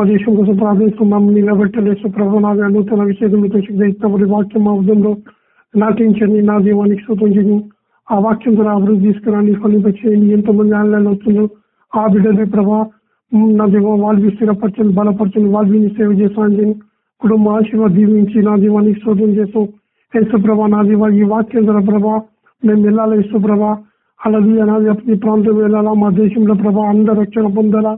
మా దేశం కోసం ప్రార్థిస్తున్నాం నిలబెట్టలేసు ప్రభు నా నూతన విషయం మీతో శుద్ధ వాక్యం మా ఉదయంలో నాటించండి నా దీవానికి శోధించండి ఆ వాక్యం ద్వారా అభివృద్ధి తీసుకురాని ఫలింపచేయండి ఎంతమంది ఆన్లైన్ వస్తుందో ఆ బిడ్డలే ప్రభా నా దీవం వాళ్ళు స్థిరపరచండి బలపరచండి వాళ్ళని సేవ చేస్తాను కుటుంబ ఆశీర్వాద దీవించి నా దీవానికి శోధం చేస్తాం యేసుప్రభ నా దీవ ఈ వాక్యం ద్వారా ప్రభా మేము వెళ్ళాలి యేసుప్రభ అలాగే అనాది ప్రాంతం వెళ్ళాలా మా దేశంలో ప్రభా అందరూ రక్షణ పొందాలా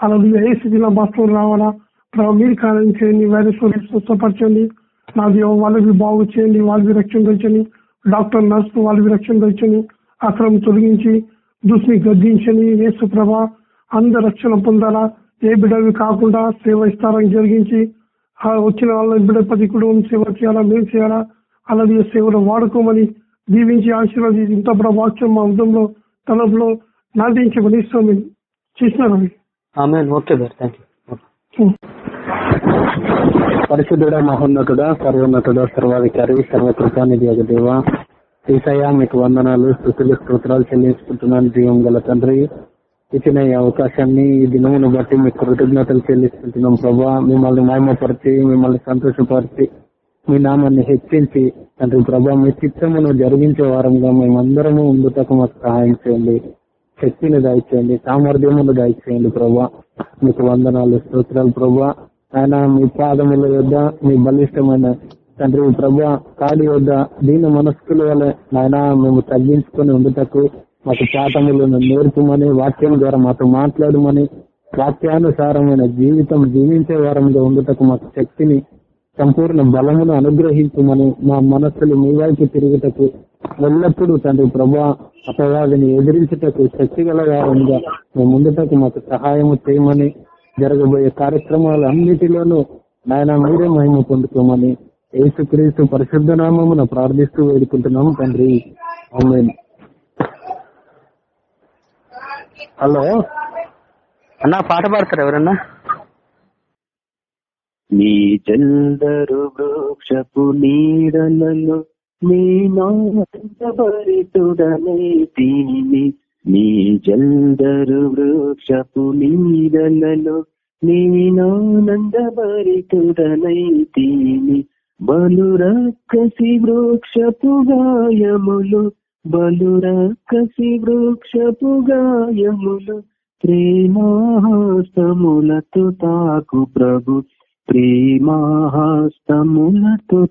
అలా ఏ స్థితిలో బస్సులు రావాలా? ప్రభావ మీరు కారణం చేయండి వైరస్ స్వస్థపరచండి. నాది వాళ్ళవి వాళ్ళకి బాగు చేయండి వాళ్ళకి రక్షణ తెచ్చని డాక్టర్ నర్సు వాళ్ళకి రక్షణ తెచ్చని అక్రమం తొలగించి దుష్ని గద్దించని యేసు ప్రభ అందరు రక్షణ పొందాలా? ఏ బిడ్డవి కాకుండా సేవ ఇస్తారని జరిగించి వచ్చిన వాళ్ళ బిడ్డ పది కుటుంబం సేవ చేయాలా? మేము చేయాలా? అలాగే సేవలు వాడుకోమని దీవించి ఆశీర్వాదించి ఇంత ప్రభావం మా ఉద్దంలో తలపులో నాటించమని ఇస్తాం చేసినారు ఓకే సార్ థ్యాంక్ యూ పరిశుద్ధుడ మహోన్నతుడ సర్వోన్నతుడ సర్వాధికారి సర్వకృపానిధి దేవ ఈసయ మీకు వందనాలు స్థుతులు స్తోత్రాలు చెల్లించుకుంటున్నాను జీవం గల తండ్రి. ఇచ్చిన ఈ అవకాశాన్ని ఈ దినమును బట్టి మీకు కృతజ్ఞతలు చెల్లిస్తుంటున్నాం ప్రభా. మిమ్మల్ని మాయమపరిచి మిమ్మల్ని సంతోషపరిచి మీ నామాన్ని హెచ్చించి తండ్రి ప్రభా మీ చిత్తమును జరిగించే వారంగా మేమందరము ఉండుటకు మాకు సహాయం చేయండి. శక్తిని దాయిచేయండి సామర్థ్యములు దాయిచేయండి ప్రభా. మీకు వందనాలు స్తోత్రాలు ప్రభా. ఆయన మీ పాదముల యొద్ మీ బలిష్టమైన తండ్రి ప్రభా కాడి వద్ద దీని మనస్కుల వల్ల నాయన మేము తగ్గించుకొని ఉండటకు మాకు పాఠములను నేర్పమని వాక్యం ద్వారా మాతో మాట్లాడమని వాక్యానుసారమైన జీవితం జీవించే వారంలో ఉండటకు మాకు శక్తిని సంపూర్ణ బలమును అనుగ్రహించమని మా మనస్సులు మీ వైపు తిరుగుటకు ఎల్లప్పుడూ తండ్రి ప్రభా అపవాదిని ఎదిరించుటకు శక్తి గల మేము ముందుటకు మాకు సహాయము చేయమని జరగబోయే కార్యక్రమాలు అన్నిటిలోనూ నాయన మీరే మహిమ పొందుకోమని యేసుక్రీస్తు పరిశుద్ధ నామమున ప్రార్థిస్తూ వేడుకుంటున్నాము తండ్రి. హలో. అన్నా పాట పాడతారు ఎవరన్నా? నీ చందరు వృక్షపు నీడలలో నీ నీ జల్దరు వృక్షపు నీడలలో నీ నానందభరితుడనై దీని బలురక్కసి వృక్షపు గాయములు బలురక్కసి వృక్షపు గాయములు ప్రేమాహస్తములతో తాకు ప్రభు ప్రేమాహస్తములతో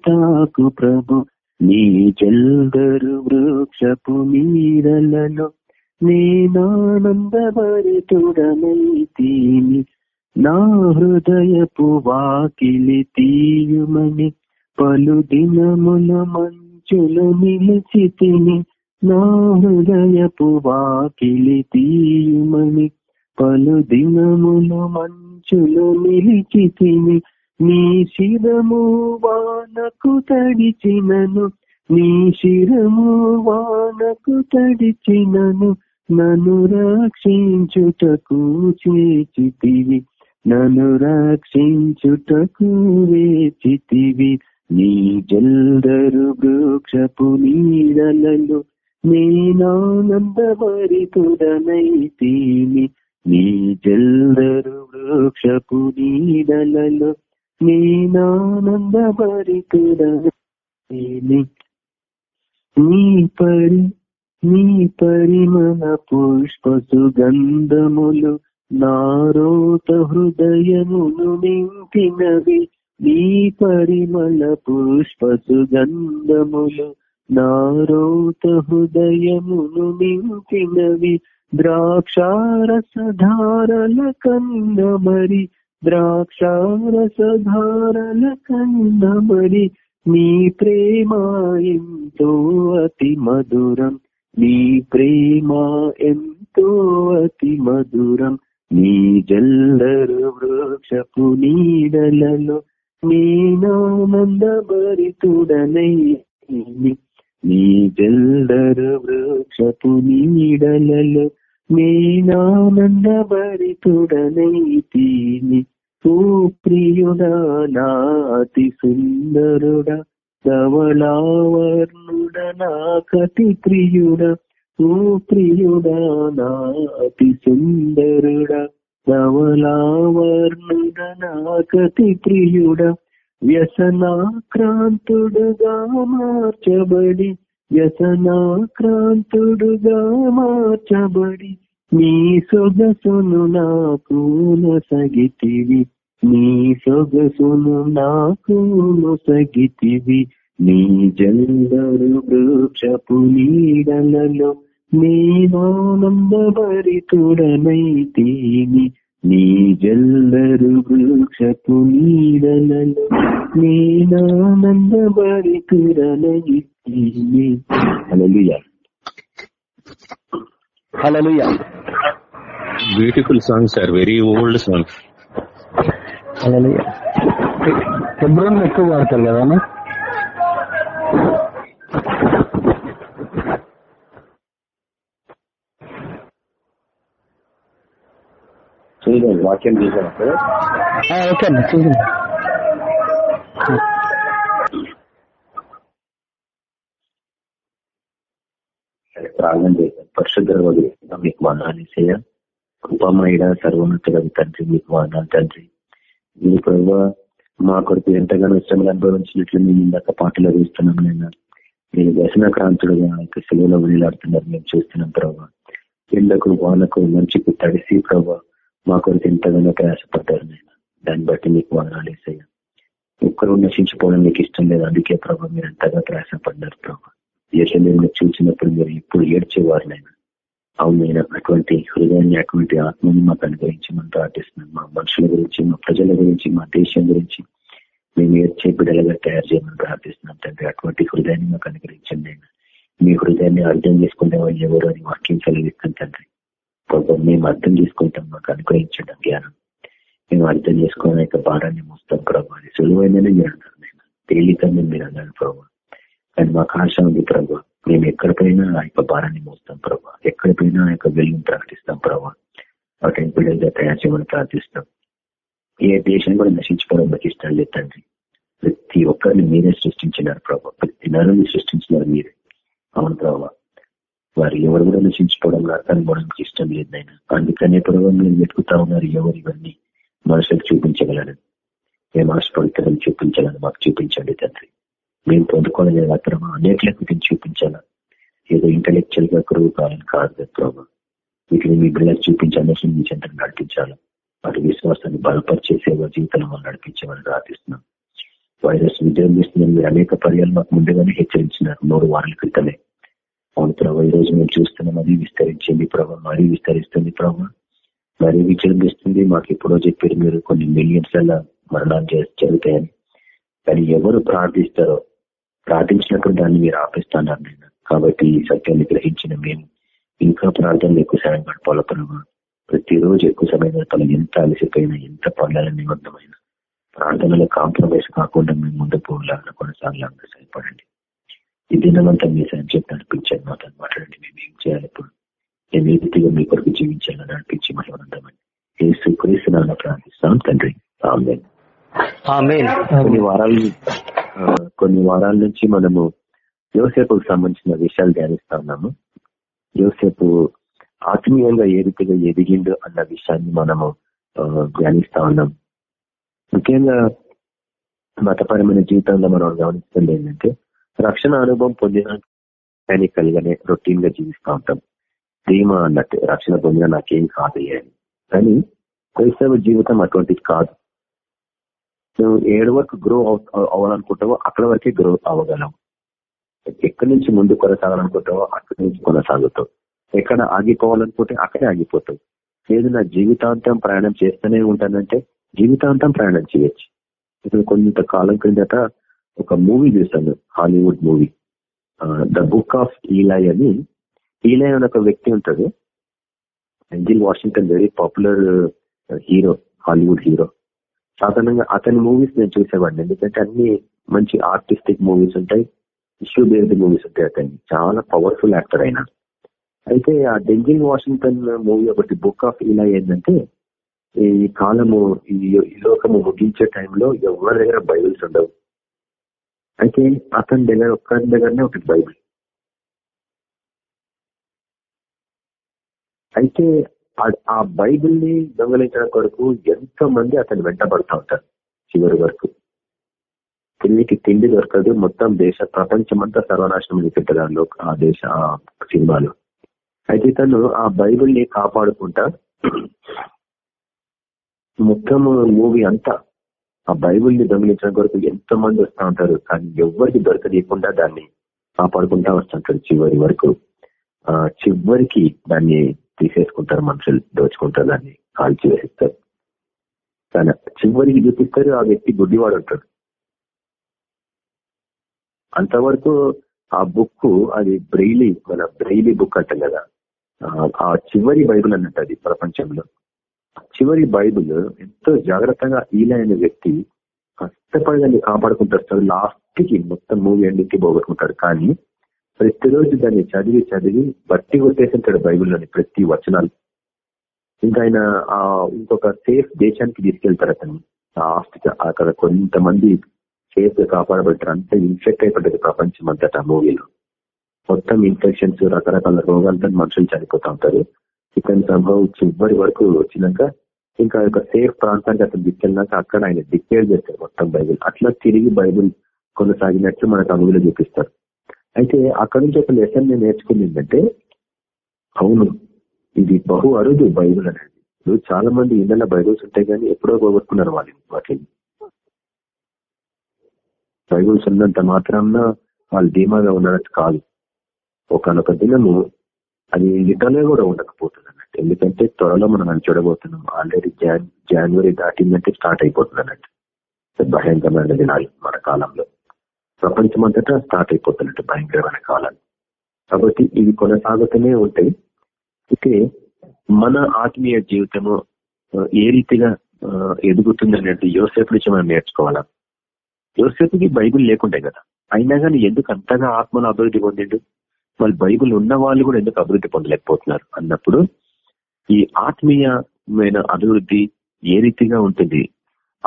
తాకు ప్రభు నీ జల్దరు వృక్షపు నీడలలో నేనానందభరితుడనైతీని నా హృదయపు వాకిలి తీయుమని పలు దినముల మంచులు నిలిచి తిని నా హృదయపు వాకిలి తీయుమని పలు దినములు మంచులు నిలిచి తిని నీ శిరము వానకు తడిచినను నీ శిరము వానకు తడిచినను నన్ను రక్షించుటకు చేచితివి నన్ను రక్షించుటకు వేచితివి. నీ జల్దరు వృక్షపు నీడలలో నేనానందమరితుడనైతీని నీ జల్దరు వృక్షపు నీడలలో నేనానందభరితుడనైతీని నీ పరి నీ పరిమళ పుష్ప సుగంధములు నారోత హృదయమును నింపినవి నీ పరిమళ పుష్ప సుగంధములు నారోత హృదయమును నింపినవి ద్రాక్షారసధారల కన్నమరి ద్రాక్షారసధారల కన్నమరి నీ ప్రేమ ఎంతో అతి మధురం. నీ ప్రేమ ఎంతో అతి మధురం. నీ జల్లరు వృక్షపు నీడలలో నేనానందభరితుడనై నీ జల్లరు వృక్షపు నీడలలో నేనానందభరితుడనై తీని ఓ ప్రియుడా నా సుందరుడా ధవళావర్ణుడా నాకతి ప్రియుడా ఓ ప్రియుడా నా అతి సుందరుడా ధవలావర్ణుడనాకతి ప్రియుడ వ్యసనాక్రాంతుడుగా మార్చబడి వ్యసనాక్రాంతుడుగా మార్చబడి నీ సొగసును నాకు నొసగితివి నీ సొగసును నాకు నొసగితివి నీ జందరు వృక్షపు నీడలలో నేనానందభరితుడనైతీని నీ జల్లరు వృక్షపు నీడలలో నేనానందభరితుడనైతీని hallelujah. Hallelujah. Beautiful songs are very old songs hallelujah Hebron ఎక్కువ వాడతారు కదా? చూడండి వాక్యం చేశాను ఆ, ఓకే అన్న చూసింది ప్రార్థన చేశాను పరిశుద్ధ మీకు వందాలేసయ్య కృపమైన సర్వోన్నతుడ తండ్రి మీకు వందాలు తండ్రి. మీరు ప్రభావ మా కొరకు ఎంతగానో శ్రమలు అనుభవించినట్లు మేము ఇందాక పాటలు వేస్తున్నాం నేను మీరు వ్యసనక్రాంతుడుగా యొక్క సెలవులో వెళ్ళాడుతున్నారు మేము చూస్తున్నాం ప్రభావ ఎండకు వానకు మంచికి తడిసి ప్రభావ మా కొరకు ఎంతగానో ప్రయాసపడ్డారు నేను దాన్ని బట్టి మీకు వందనాలు వేసయ్య ఒక్కరు నశించిపోవడం మీకు ఇష్టం లేదు. అందుకే ప్రభావ మీరు ఎంతగా ప్రయాసపడ్డారు ప్రభావ యశలేమును చూసినప్పుడు మీరు ఇప్పుడు ఏడ్చేవారు నేను అవునైనా అటువంటి హృదయాన్ని అటువంటి ఆత్మని మాకు అనుగ్రహించమని ప్రార్థిస్తున్నాం. మా మనుషుల గురించి మా ప్రజల గురించి మా దేశం గురించి మేము ఏర్చే బిడ్డలుగా తయారు చేయమని ప్రార్థిస్తున్నాం తండ్రి. అటువంటి హృదయాన్ని మాకు అనుగ్రహించండి అయినా. మీ హృదయాన్ని అర్థం చేసుకునే వాళ్ళు ఎవరు అని వాక్యం కలిగిస్తాం తండ్రి. ప్రభావ మేము అర్థం చేసుకుంటాం మాకు అనుగ్రహించడం జ్ఞానం మేము అర్థం చేసుకునే యొక్క భారాన్ని మోస్తాం ప్రభావ అది సులువైననే మీరు అన్నారు నేను తేలికని మీరు అన్నారు ప్రభావ కానీ మాకు ఆశ ఉంది ప్రభావ మేము ఎక్కడిపోయినా ఆ యొక్క భారాన్ని మోస్తాం ప్రభావ ఎక్కడిపోయినా ఆ యొక్క వెలుగును ప్రకటిస్తాం ప్రభావ వాటిని బిడ్డలుగా తయారు చేయమని ప్రార్థిస్తాం ఏ దేశం కూడా నశించుకోవడం మాకు ఇష్టం లేదు తండ్రి. ప్రతి ఒక్కరిని మీరే సృష్టించినారు ప్రభావ ప్రతి నరుని సృష్టించినారు మీరే. అవును ప్రభావ వారు ఎవరు కూడా నశించుకోవడం నరకాన్ని పోవడానికి ఇష్టం లేదు నాయన. అందుకనే ప్రభావం మీరు వెతుకుతా ఉన్నారు ఎవరు ఇవన్నీ మనుషులకు ఏ మేము ఆశపడుతున్నాం చూపించాలని మాకు చూపించండి తండ్రి. మేము పొందుకోవాలి కదా ప్రభా అనేకలకు దీన్ని చూపించాలా? ఏదో ఇంటలెక్చువల్గా గురువు కావాలని కాదు కదా ప్రభా. వీటిని మీ బిడ్డలకు చూపించాలని మీ చెంతను నడిపించాలి? వాటి విశ్వాసాన్ని బలపరిచేసే జీవితంలో మనం నడిపించామని ప్రార్థిస్తున్నాం. వైరస్ విజృంభిస్తుందని మీరు అనేక పర్యాలు మాకు ముందుగానే హెచ్చరించినారు. మూడు వారాల క్రితమే. అవును ప్రభావ ఈ రోజు మేము చూస్తున్నాం అది విస్తరించింది ప్రభావ మరీ విస్తరిస్తుంది ప్రభావ మరీ విజృంభిస్తుంది మాకు ఎప్పుడో చెప్పారు మీరు కొన్ని మిలియన్స్ అలా మరణాలు చేసి జరుగుతాయని. కానీ ఎవరు ప్రార్థిస్తారో ప్రార్థించినప్పుడు దాన్ని మీరు ఆపిస్తున్నారు నేను కాబట్టి ఈ సత్యాన్ని గ్రహించిన మేము ఇంకా ప్రార్థనలు ఎక్కువ సమయం గడపాలి ప్రభావ ప్రతిరోజు ఎక్కువ సమయం గడపాలి. ఎంత అలసిపోయినా ఎంత పనుల నిబద్ధమైన ప్రార్థనలో కాంప్రమైజ్ కాకుండా మేము ముందు పోలాగా కొనసాగలాగా సహాయపడండి. ఈ దినమంతా మీ సంచేత నడిపించండి. మాతో మాట్లాడండి. మేము ఏం చేయాలి ఇప్పుడు? మేము ఏ రీతిగా మీ కొరకు జీవించాలని నడిపించి మహిమందామని ఏసు క్రీస్తునాన్న ప్రార్థిస్తాం తండ్రి. కొన్ని వారాల కొన్ని వారాల నుంచి మనము యోసేపుకు సంబంధించిన విషయాలు ధ్యానిస్తా ఉన్నాము. యోసేపు ఆత్మీయంగా ఏ రీతిగా ఎదిగిండు అన్న విషయాన్ని మనము ధ్యానిస్తా ఉన్నాం. ముఖ్యంగా మతపరమైన జీవితంలో మనం గమనిస్తుంది ఏంటంటే రక్షణ అనుభవం పొందిన మెకానికల్ రొటీన్గా జీవిస్తూ ఉంటాం. ధీమా అన్నట్టు రక్షణ పొందిన నాకేం కాదు అని. కానీ క్రైస్తవ జీవితం అటువంటిది కాదు. నువ్వు ఏడు వరకు గ్రో అవ్వాలనుకుంటావో అక్కడ వరకే గ్రో అవ్వగలవు ఎక్కడి నుంచి ముందు కొనసాగాలనుకుంటావో అక్కడి నుంచి కొనసాగుతావు ఎక్కడ ఆగిపోవాలనుకుంటే అక్కడే ఆగిపోతావు లేదు నా జీవితాంతం ప్రయాణం చేస్తూనే ఉంటానంటే జీవితాంతం ప్రయాణం చేయొచ్చు. ఇప్పుడు కొంతకాలం క్రిందట ఒక మూవీ చూశాను Hollywood movie. The book of Eli అని. ఈలాయ్ అని ఒక వ్యక్తి ఉంటాడు. Denzel Washington very popular hero Hollywood hero. సాధారణంగా అతని మూవీస్ నేను చూసేవాడిని. ఎందుకంటే అన్ని మంచి ఆర్టిస్టిక్ మూవీస్ ఉంటాయి. ఇష్యూ బేస్డ్ మూవీస్ ఉంటాయి అతన్ని చాలా పవర్ఫుల్ యాక్టర్ అయినా అయితే ఆ డెంజిల్ వాషింగ్టన్ మూవీ ఒకటి బుక్ ఆఫ్ ఇలా ఏంటంటే ఈ కాలము ఈ ఈ లోకము ముగించే టైంలో ఎవరి దగ్గర బైబిల్స్ ఉండవు. అయితే అతని దగ్గర ఒక్కరి దగ్గరనే ఒకటి బైబిల్. అయితే ఆ బైబిల్ని దొంగలించడం కొరకు ఎంతో మంది అతను వెంటబడుతూ ఉంటారు చివరి వరకు. తిండికి తిండి దొరకదు మొత్తం దేశ ప్రపంచమంతా సర్వనాశనం చూపెట్టదానిలో ఆ దేశ ఆ సినిమాలు. అయితే తను ఆ బైబిల్ని కాపాడుకుంటా మొత్తం మూవీ అంతా ఆ బైబిల్ని దొంగిలించడం కొరకు ఎంతో మంది వస్తూ ఉంటారు కానీ ఎవరికి దొరకదీయకుండా దాన్ని కాపాడుకుంటా వస్తుంటారు చివరి వరకు. ఆ చివరికి దాన్ని తీసేసుకుంటారు మనుషులు దోచుకుంటారు దాన్ని కాల్చి వేసిస్తారు. కానీ చివరికి చూపిస్తారు ఆ వ్యక్తి గుడ్డివాడు ఉంటాడు అంతవరకు ఆ బుక్ అది బ్రెయిలీ మన బ్రెయిలీ బుక్ అంటాం కదా ఆ చివరి బైబుల్ అన్నట్టు అది ప్రపంచంలో. చివరి బైబుల్ ఎంతో జాగ్రత్తగా ఈలైన వ్యక్తి కష్టపడి దాన్ని కాపాడుకుంటారు లాస్ట్కి మొత్తం మూవీ ఎండింగ్కి పోగొట్టుకుంటాడు. కానీ ప్రతిరోజు దాన్ని చదివి చదివి బట్టి కొట్టేసింటాడు బైబిల్లోని ప్రతి వచనాలు. ఇంకా ఆయన ఆ ఇంకొక సేఫ్ దేశానికి తీసుకెళ్తారు అతను. లాస్ట్ అక్కడ కొంతమంది సేఫ్గా కాపాడబడతారు అంతా ఇన్ఫెక్ట్ అయిపోతుంది ప్రపంచం అంతటా మూవీలో. మొత్తం ఇన్ఫెక్షన్స్ రకరకాల రోగాలతో మనుషులు చనిపోతూ ఉంటారు. ఇతని సంభవం చివరి వరకు వచ్చినాక ఇంకా ఒక సేఫ్ ప్రాంతానికి అతను తీసుకెళ్ళినాక అక్కడ ఆయన డిక్లేర్ చేస్తారు మొత్తం బైబుల్. అట్లా తిరిగి బైబుల్ కొనసాగినట్లు మనకు అనువులు చూపిస్తారు. అయితే అక్కడ నుంచి ఒక లెసన్ నేను నేర్చుకుంది ఏంటంటే అవును ఇది బహు అరుదు బైబుల్ అనేది. ఇప్పుడు చాలా మంది ఇళ్ళ బైబుల్స్ ఉంటాయి కానీ ఎప్పుడో పోగొట్టుకున్నారు వాళ్ళు వాటిని. బైబుల్స్ ఉన్నంత మాత్రం వాళ్ళు ధీమాగా ఉన్నట్టు కాదు. ఒకనొక దినము అది లిటర్లో కూడా ఉండకపోతుంది అన్నట్టు ఎందుకంటే త్వరలో మనం అని చూడబోతున్నాం. ఆల్రెడీ జాన్ జనవరి దాటిందంటే స్టార్ట్ అయిపోతుంది అన్నట్టు భయంకరమైన దినాలు మన కాలంలో. ప్రపంచం అంతటా స్టార్ట్ అయిపోతున్నట్టు భయంకరమైన కాలాలు. కాబట్టి ఇవి కొనసాగుతూనే ఉంటాయి. అయితే మన ఆత్మీయ జీవితము ఏ రీతిగా ఎదుగుతుంది అనేది యోసేపు నుంచి మనం నేర్చుకోవాలా? యోసేపుకి బైబిల్ లేకుండే కదా. అయినా కానీ ఎందుకు అంతగా ఆత్మను అభివృద్ధి పొందిండు? వాళ్ళు బైబుల్ ఉన్న వాళ్ళు కూడా ఎందుకు అభివృద్ధి పొందలేకపోతున్నారు? అన్నప్పుడు ఈ ఆత్మీయమైన అభివృద్ధి ఏ రీతిగా ఉంటుంది?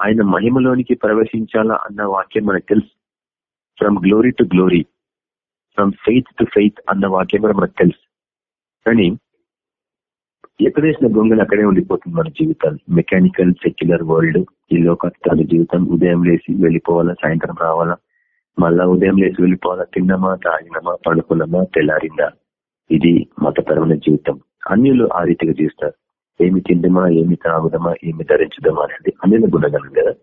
ఆయన మహిమలోనికి ప్రవేశించాలా అన్న వాక్యం మనకు తెలుసు. From glory to glory from faith to faith అన్న వాక్యం కూడా మనకు తెలుసు. కానీ ఎక్కడేసిన గొంగలు అక్కడే ఉండిపోతుంది మన జీవితాలు. మెకానికల్ సెక్యులర్ వరల్డ్ ఈ లోకత్వాల జీవితం ఉదయం లేసి వెళ్ళిపోవాలా సాయంత్రం రావాలా? మళ్ళా ఉదయం లేచి వెళ్ళిపోవాలా? తిన్నమా తాగినమా పడుకున్నామా తెల్లారిందా? ఇది మతపరమైన జీవితం. అన్యులు ఆ రీతిగా జీవిస్తారు. ఏమి తిందమా ఏమి తాగుదమా ఏమి ధరించదమా అనేది అన్యుల గుణగలం కదా.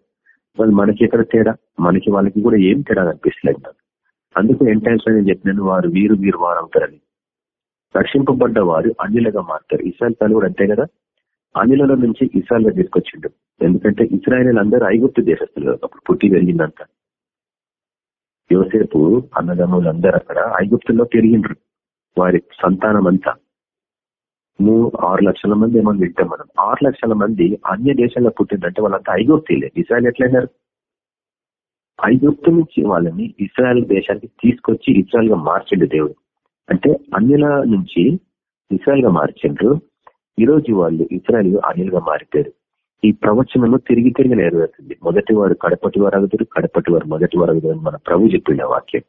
వాళ్ళు మనకి ఎక్కడ తేడా? మనకి వాళ్ళకి కూడా ఏం తేడా అనిపిస్తలేదు నాకు. అందుకు టైమ్స్ నేను చెప్పినాను వారు వీరు వీరు వారు అవుతారని రక్షింపబడ్డ వారు అన్యులుగా మారుతారు. ఇస్రాయల్ పనులు కూడా అంతే కదా? అన్యులలో నుంచి ఇస్రాయల్ తీసుకొచ్చిండు ఎందుకంటే ఇస్రాయల్ అందరూ ఐగుప్తు దేశస్తులు అప్పుడు పుట్టి పెరిగిందంతా అన్నదమ్ములు అన్నదమ్ములందరూ అక్కడ ఐగుప్తుల్లో పెరిగిండ్రు. వారి సంతానం అంతా మూడు ఆరు లక్షల మంది ఏమని వింటాం మనం. ఆరు లక్షల మంది అన్య దేశాల్లో పుట్టిందంటే వాళ్ళంతా ఐగుప్తీలే. ఇస్రాయల్ ఎట్లయినారు ఐగుప్తు నుంచి వాళ్ళని ఇస్రాయల్ దేశానికి తీసుకొచ్చి ఇస్రాయల్గా మార్చిండు దేవుడు. అంటే అన్యుల నుంచి ఇస్రాయల్గా మార్చిండ్రు. ఈరోజు వాళ్ళు ఇస్రాయల్ అన్యులుగా మారిపోయారు. ఈ ప్రవచనము తిరిగి తిరిగి నెరవేరుతుంది. మొదటి వారు కడపటి వారు అగుతారు కడపటి వారు మొదటి వారు అగుతారు మన ప్రభు చెప్పిండ వాక్యం.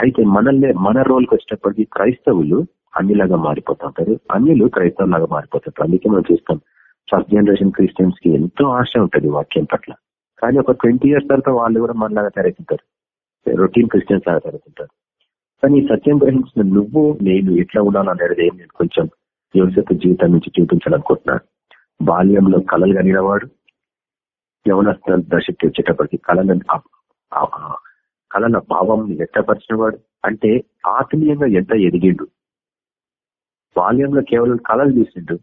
అయితే మనల్ని మన రోల్కి వచ్చేటప్పటికి క్రైస్తవులు అన్నిలాగా మారిపోతుంటారు. అన్నిలు క్రైస్తవులాగా మారిపోతారు అందుకే మనం చూస్తాం ఫస్ట్ జనరేషన్ క్రిస్టియన్స్కి ఎంతో ఆశ ఉంటుంది వాక్యం పట్ల. కానీ ఒక ట్వంటీ ఇయర్స్ తర్వాత వాళ్ళు కూడా మనలాగా తయారవుతుంటారు. రొటీన్ క్రిస్టియన్స్ లాగా తయారవుతుంటారు. కానీ సత్యం గ్రహించిన నువ్వు నేను ఎట్లా ఉండాలనేది ఏం నేను కొంచెం యోసేపు జీవితం నుంచి చూపించాలనుకుంటున్నాను బాల్యంలో కళలు కనినవాడు యవనస్థ దశకి వచ్చేటప్పటికి కళలను కళల భావం వ్యక్తపరిచిన వాడు అంటే ఆత్మీయంగా ఎంత ఎదిగిండు. బాల్యంలో కేవలం కళలు చూసిండు.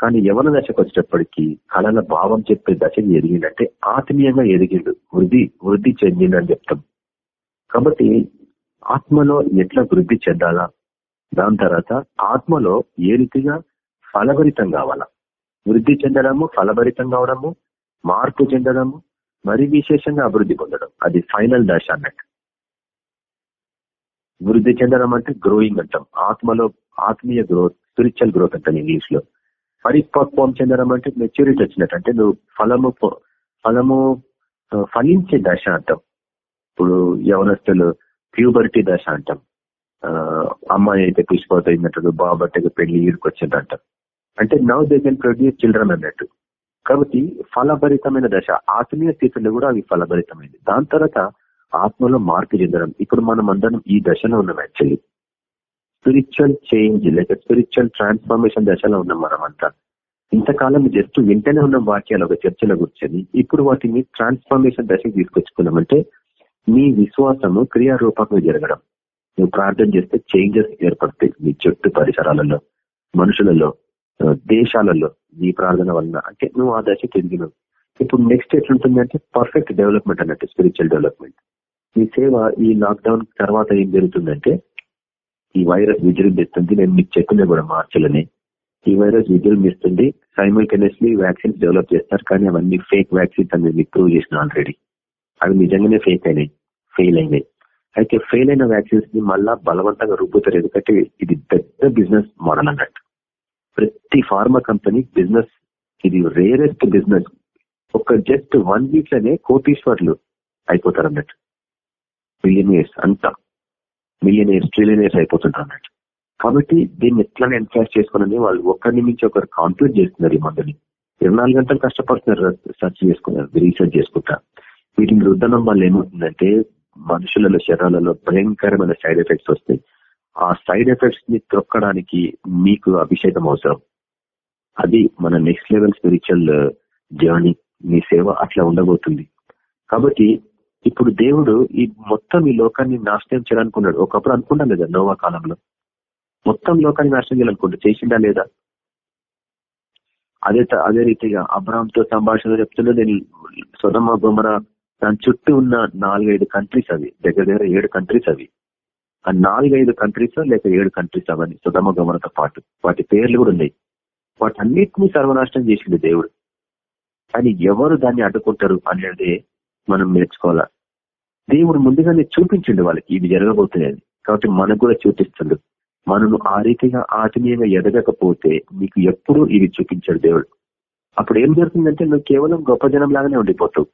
కానీ యవన దశకు వచ్చేటప్పటికి కళల భావం చెప్పే దశకి ఎదిగిండంటే ఆత్మీయంగా ఎదిగిండు. వృద్ధి వృద్ధి చెందిండు అని చెప్తాం. కాబట్టి ఆత్మలో ఎట్లా వృద్ధి చెందాలా? దాని తర్వాత ఆత్మలో ఏ రీతిగా ఫలభరితం కావాలా? వృద్ధి చెందడము ఫలభరితం కావడము మార్పు చెందడము మరి విశేషంగా అభివృద్ధి పొందడం. అది ఫైనల్ దశ అన్నట్టు. వృద్ధి చెందడం అంటే గ్రోయింగ్ అంటాం. ఆత్మలో ఆత్మీయ గ్రోత్ స్పిరిచువల్ గ్రోత్ అంటాం ఇంగ్లీష్లో. పరిపక్వం చెందడం అంటే మెచ్యూరిటీ వచ్చినట్టు. అంటే నువ్వు ఫలము ఫలము ఫలించే దశ అంటాం. ఇప్పుడు యవనస్తులు ప్యూబర్టీ దశ అంటాం. అమ్మాయి అయితే పుష్పవుతుందట్టు బాబట్టగా పెళ్ళి ఈడుకొచ్చిందంట అంటే. Now they can produce children అన్నట్టు. కాబట్టి ఫలభరితమైన దశ ఆత్మీయ స్థితిలో కూడా అవి ఫలభరితమైంది దాని తర్వాత ఆత్మలో మార్పు చెందడం. ఇప్పుడు మనం అందరం ఈ దశలో ఉన్నాం యాక్చువల్లీ స్పిరిచువల్ చేంజ్ లేక స్పిరిచువల్ ట్రాన్స్ఫర్మేషన్ దశలో ఉన్నాం మనం అంతా ఇంతకాలం జస్ట్ వింటనే ఉన్న వాక్యాలు ఒక చర్చలో కూర్చొని ఇప్పుడు వాటిని ట్రాన్స్ఫర్మేషన్ దశకి తీసుకొచ్చుకున్నామంటే మీ విశ్వాసము క్రియారూపంగా జరగడం. నువ్వు ప్రార్థన చేస్తే చేంజెస్ ఏర్పడతాయి. మీ చుట్టూ పరిసరాలలో మనుషులలో దేశాలలో నీ ప్రార్థన వలన. అంటే నువ్వు ఆ దశ ఎదిగినావు ఇప్పుడు నెక్స్ట్ ఎట్లుంటుంది అంటే పర్ఫెక్ట్ డెవలప్మెంట్ అన్నట్టు స్పిరిచువల్ డెవలప్మెంట్ ఈ సేవ ఈ లాక్డౌన్ తర్వాత ఏం జరుగుతుందంటే ఈ వైరస్ విజృంభిస్తుంది నేను మీకు చెప్పిన కూడా మార్చిలోనే. ఈ వైరస్ విజృంభిస్తుంది సైమల్టేనియస్లీ వ్యాక్సిన్స్ డెవలప్ చేస్తారు. కానీ అవన్నీ ఫేక్ వ్యాక్సిన్స్ అని మీకు ప్రూవ్ చేసిన ఆల్రెడీ అవి నిజంగానే ఫేక్ అయినాయి. ఫెయిల్ అయినాయి. అయితే ఫెయిల్ అయిన వ్యాక్సిన్స్ని మళ్ళా బలవంతంగా రుబ్బుతారు. ఎందుకంటే ఇది పెద్ద బిజినెస్ మోడల్ అన్నట్టు. ప్రతి ఫార్మా కంపెనీ బిజినెస్ ఇది రేరెస్ట్ బిజినెస్ ఒక జస్ట్ వన్ వీక్లోనే కోటీశ్వర్లు అయిపోతారు అన్నట్టు. మిలియనియర్స్ అంతా మిలియనియర్స్ ట్రిలియనియర్స్ అయిపోతుంటారు అన్నట్టు. కాబట్టి దీన్ని ఎట్లా ఎన్ఫ్లాస్ చేసుకోనని వాళ్ళు ఒక్కరి నుంచి ఒకరు కాంప్లీట్ చేస్తున్నారు ఈ మందుని. ఇరవై నాలుగు గంటలు కష్టపడుతున్నారు సర్చ్ చేసుకున్నారు రీసెర్చ్ చేసుకుంటా. వీటిని రుద్దనం వల్ల ఏమవుతుందంటే మనుషులలో శరీరాలలో భయంకరమైన సైడ్ ఎఫెక్ట్స్ వస్తాయి. ఆ సైడ్ ఎఫెక్ట్స్ని తొక్కడానికి మీకు అభిషేకం అవసరం. అది మన నెక్స్ట్ లెవెల్ స్పిరిచువల్ జర్నీ మీ సేవ అట్లా ఉండబోతుంది. కాబట్టి ఇప్పుడు దేవుడు ఈ మొత్తం ఈ లోకాన్ని నాశనం చేయాలనుకున్నాడు. ఒకప్పుడు అనుకున్నాం లేదా నోవా కాలంలో. మొత్తం లోకాన్ని నాశనం చేయాలనుకుంటా చేసిండా లేదా? అదే అదే రీతిగా అబ్రామ్తో సంభాషణ చెప్తుండే నేను సొదమ బొమ్మర దాని చుట్టూ ఉన్న నాలుగైదు కంట్రీస్ అవి దగ్గర దగ్గర ఏడు కంట్రీస్ అవి. ఆ నాలుగైదు కంట్రీస్ లేక ఏడు కంట్రీస్ అవన్నీ సుధమ గమనతో పాటు. వాటి పేర్లు కూడా ఉన్నాయి. వాటన్నిటినీ సర్వనాశనం చేసింది దేవుడు. కానీ ఎవరు దాన్ని అడ్డుకుంటారు అనేది మనం నేర్చుకోవాలా? దేవుడు ముందుగానే చూపించండి వాళ్ళకి ఇవి జరగబోతున్నాయి కాబట్టి మనకు కూడా చూపిస్తుండు. మనను ఆ రీతిగా ఆత్మీయంగా ఎదగకపోతే నీకు ఎప్పుడు ఇవి చూపించాడు దేవుడు. అప్పుడు ఏం జరుగుతుందంటే నువ్వు కేవలం గొప్ప జనం లాగానే ఉండిపోతావు.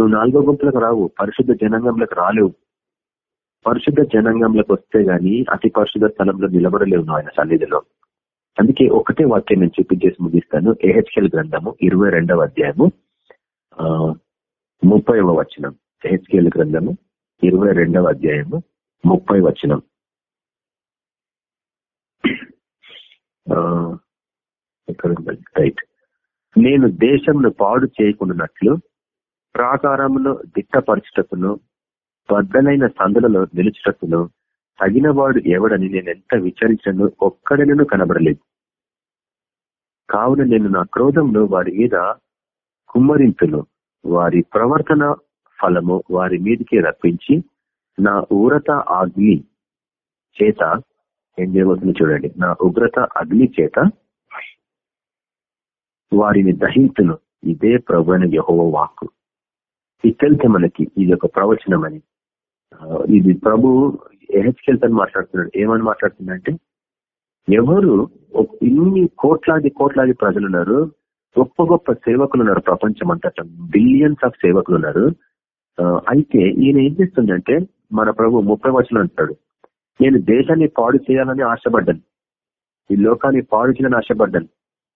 నువ్వు నాలుగో గుంపులకు రావు పరిశుద్ధ జనాంగంలోకి రాలేవు. పరిశుద్ధ జనాంగంలోకి వస్తే గాని అతి పరిశుద్ధ స్థలంలో నిలబడలేవు నువ్వు ఆయన సన్నిధిలో. అందుకే ఒకటే వాక్యం నేను చూపించేసి ముగిస్తాను. ఏహెచ్కెల్ గ్రంథము ఇరవై అధ్యాయము ఆ ముప్పై వచనం. ఏహెచ్కెల్ గ్రంథము ఇరవై రెండవ అధ్యాయము ముప్పై వచనం. ఎక్కడ రైట్. నేను దేశంను పాడు చేయకుండానట్లు ప్రాకారమును దిట్టపరచుటకును బద్దలైన సందులలో నిలుచుటకును తగినవాడు ఎవడని నేను ఎంత విచారించను ఒక్కడనూ కనబడలేదు. కావున నేను నా క్రోధంలో వారి మీద కుమ్మరింతును. వారి ప్రవర్తన ఫలము వారి మీదకి రప్పించి నా ఊరత అగ్ని చేత ఏం చేయబోతుంది చూడండి నా ఉగ్రత అగ్ని చేత వారిని దహించును. ఇదే ప్రభు యహోవ వాక్కు. ఇది తెలితే మనకి ఇది ఒక ప్రవచనం అని ఇది ప్రభు ఎహెచ్కెల్తో మాట్లాడుతున్నాడు. ఏమని మాట్లాడుతుందంటే ఎవరు ఇన్ని కోట్లాది కోట్లాది ప్రజలు ఉన్నారు గొప్ప గొప్ప సేవకులు ఉన్నారు ప్రపంచం అంతటా బిలియన్స్ ఆఫ్ సేవకులు ఉన్నారు అయితే ఈయన ఏం చేస్తుందంటే మన ప్రభు ముప్పై వచనం అంటాడు. నేను దేశాన్ని పాడు చేయాలని ఆశపడ్డాను. ఈ లోకాన్ని పాడు చేయాలని ఆశపడ్డాను.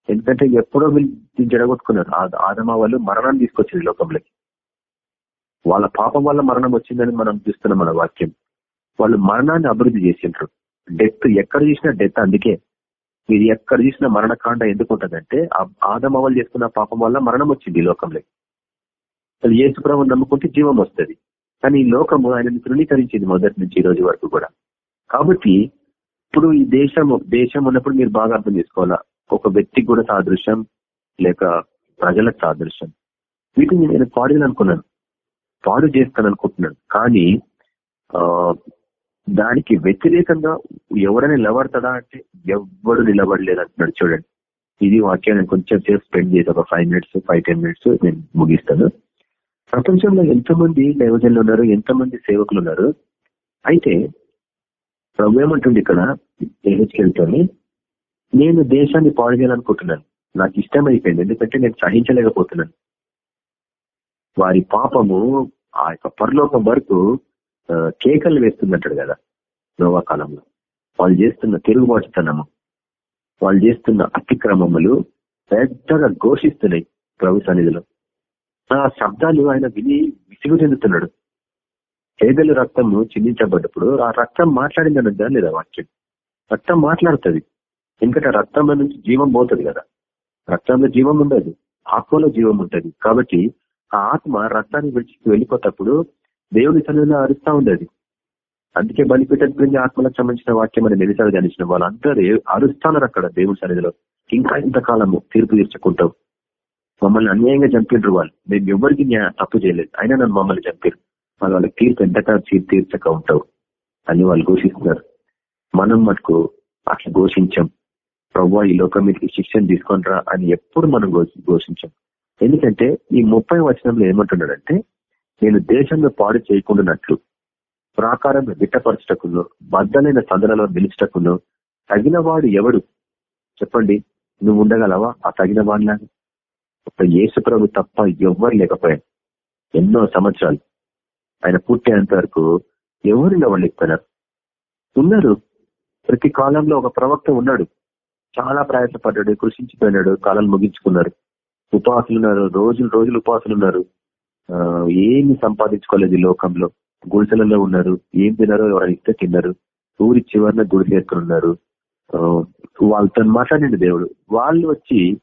ఎందుకంటే ఎప్పుడో వీళ్ళు జడగొట్టుకున్నారు. ఆదమా వాళ్ళు మరణాన్ని తీసుకొచ్చింది లోకంలోకి. వాళ్ళ పాపం వల్ల మరణం వచ్చిందని మనం చూస్తున్నాం మన వాక్యం. వాళ్ళు మరణాన్ని అభివృద్ధి చేసిండ్రు. డెత్ ఎక్కడ చూసినా డెత్ అందుకే. ఇది ఎక్కడ చూసినా మరణకాండ ఎందుకు ఉంటుందంటే వాళ్ళు చేసుకున్న పాపం వల్ల మరణం వచ్చింది ఈ అసలు అది ఏసుప్రభు నమ్ముకుంటే జీవం వస్తుంది. కానీ ఈ లోకము ఆయనను తృణీకరించింది మొదటి నుంచి ఈ రోజు వరకు కూడా. కాబట్టి ఇప్పుడు ఈ దేశము దేశం ఉన్నప్పుడు మీరు బాగా అర్థం చేసుకోవాలా? ఒక వ్యక్తికి కూడా సాదృశ్యం లేక ప్రజలకు సాదృశ్యం. వీటిని నేను పాడాలనుకున్నాను పాడు చేస్తాను అనుకుంటున్నాను కానీ ఆ దానికి వ్యతిరేకంగా ఎవరైనా నిలబడతాడా అంటే ఎవడు నిలబడలేదు అంటున్నాడు చూడండి. ఇది వాక్యాన్ని కొంచెం సేపు స్పెండ్ చేసి ఒక five minutes five ten minutes నేను ముగిస్తాను. ప్రపంచంలో ఎంతమంది దైవజనులు ఉన్నారు ఎంతమంది సేవకులు ఉన్నారు? అయితే ప్రభు ఏమంటుంది ఇక్కడ? హెచ్కెళ్తోని నేను దేశాన్ని పాడు చేయాలనుకుంటున్నాను. నాకు అయిపోయింది ఎందుకంటే నేను సహించలేకపోతున్నాను. వారి పాపము ఆ యొక్క పరలోకం వరకు కేకలు వేస్తుందంటాడు కదా నోవా కాలంలో. వాళ్ళు చేస్తున్న తిరుగుబాటుతనము వాళ్ళు చేస్తున్న అతిక్రమములు పెద్దగా ఘోషిస్తున్నాయి ప్రభు సన్నిధిలో. ఆ శబ్దాలు ఆయన విని విసుగు చెందుతున్నాడు. పేదల రక్తము చిందించబడ్డప్పుడు ఆ రక్తం మాట్లాడిందనద్దా లేదా వాక్యం. రక్తం మాట్లాడుతుంది. ఎందుకంటే రక్తంలో నుంచి జీవం పోతుంది కదా. రక్తంలో జీవం ఉండదు. ఆత్మలో జీవం ఉంటుంది. కాబట్టి ఆ ఆత్మ రక్తాన్ని విడిచి వెళ్ళిపోతప్పుడు దేవుని సన్నిధిలో అరుస్తా ఉండేది. అందుకే బలిపీఠం క్రింది ఆత్మలకు సంబంధించిన వాక్యం అని నిలిసారి ధ్యానించిన వాళ్ళందరూ అరుస్తున్నారు అక్కడ దేవుని సన్నిధిలో. ఇంకా ఇంతకాలము తీర్పు తీర్చుకుంటాం. మమ్మల్ని అన్యాయంగా చంపిండ్రు వాళ్ళు. మేము ఎవరికి తప్పు చేయలేదు. అయినా నన్ను మమ్మల్ని చంపారు. మరి వాళ్ళకి తీర్పు ఎంతటా తీర్చక ఉంటావు అని వాళ్ళు ఘోషిస్తున్నారు. మనం మటుకు అట్లా ఘోషించాం. ప్రవ్వా ఈ లోకం మీదకి శిక్షణ తీసుకుంటారా అని ఎప్పుడు మనం ఘోషించాం. ఎందుకంటే ఈ ముప్పై వచనంలో ఏమంటున్నాడంటే నేను దేశంలో పాడు చేయకుండానట్లు ప్రాకారం విట్టపరచటకును బద్దలైన సందనలో నిలిచటకును తగిన వాడు ఎవడు? చెప్పండి. నువ్వు ఉండగలవా? ఆ తగిన వాడిలాగా ఒక యేసు ప్రభు తప్ప ఎవ్వరు లేకపోయారు. ఎన్నో సంవత్సరాలు. ఆయన పుట్టేంత వరకు ఎవరు లేవలేకపోయినారు ఉన్నారు. ప్రతి కాలంలో ఒక ప్రవక్త ఉన్నాడు. చాలా ప్రయత్నపడ్డాడు కృషించిపోయినాడు కాలాలు ముగించుకున్నారు. ఉపాసులు ఉన్నారు రోజులు రోజులు ఉపాసులు ఉన్నారు ఏమి సంపాదించుకోలేదు ఈ లోకంలో. గుడిసెలలో ఉన్నారు. ఏం తిన్నారో ఎవరైనా ఇస్తే తిన్నారు. ఊరి చివరిన గుడిసె ఉన్నారు. వాళ్ళతో మాట్లాడండి దేవుడు. వాళ్ళు వచ్చి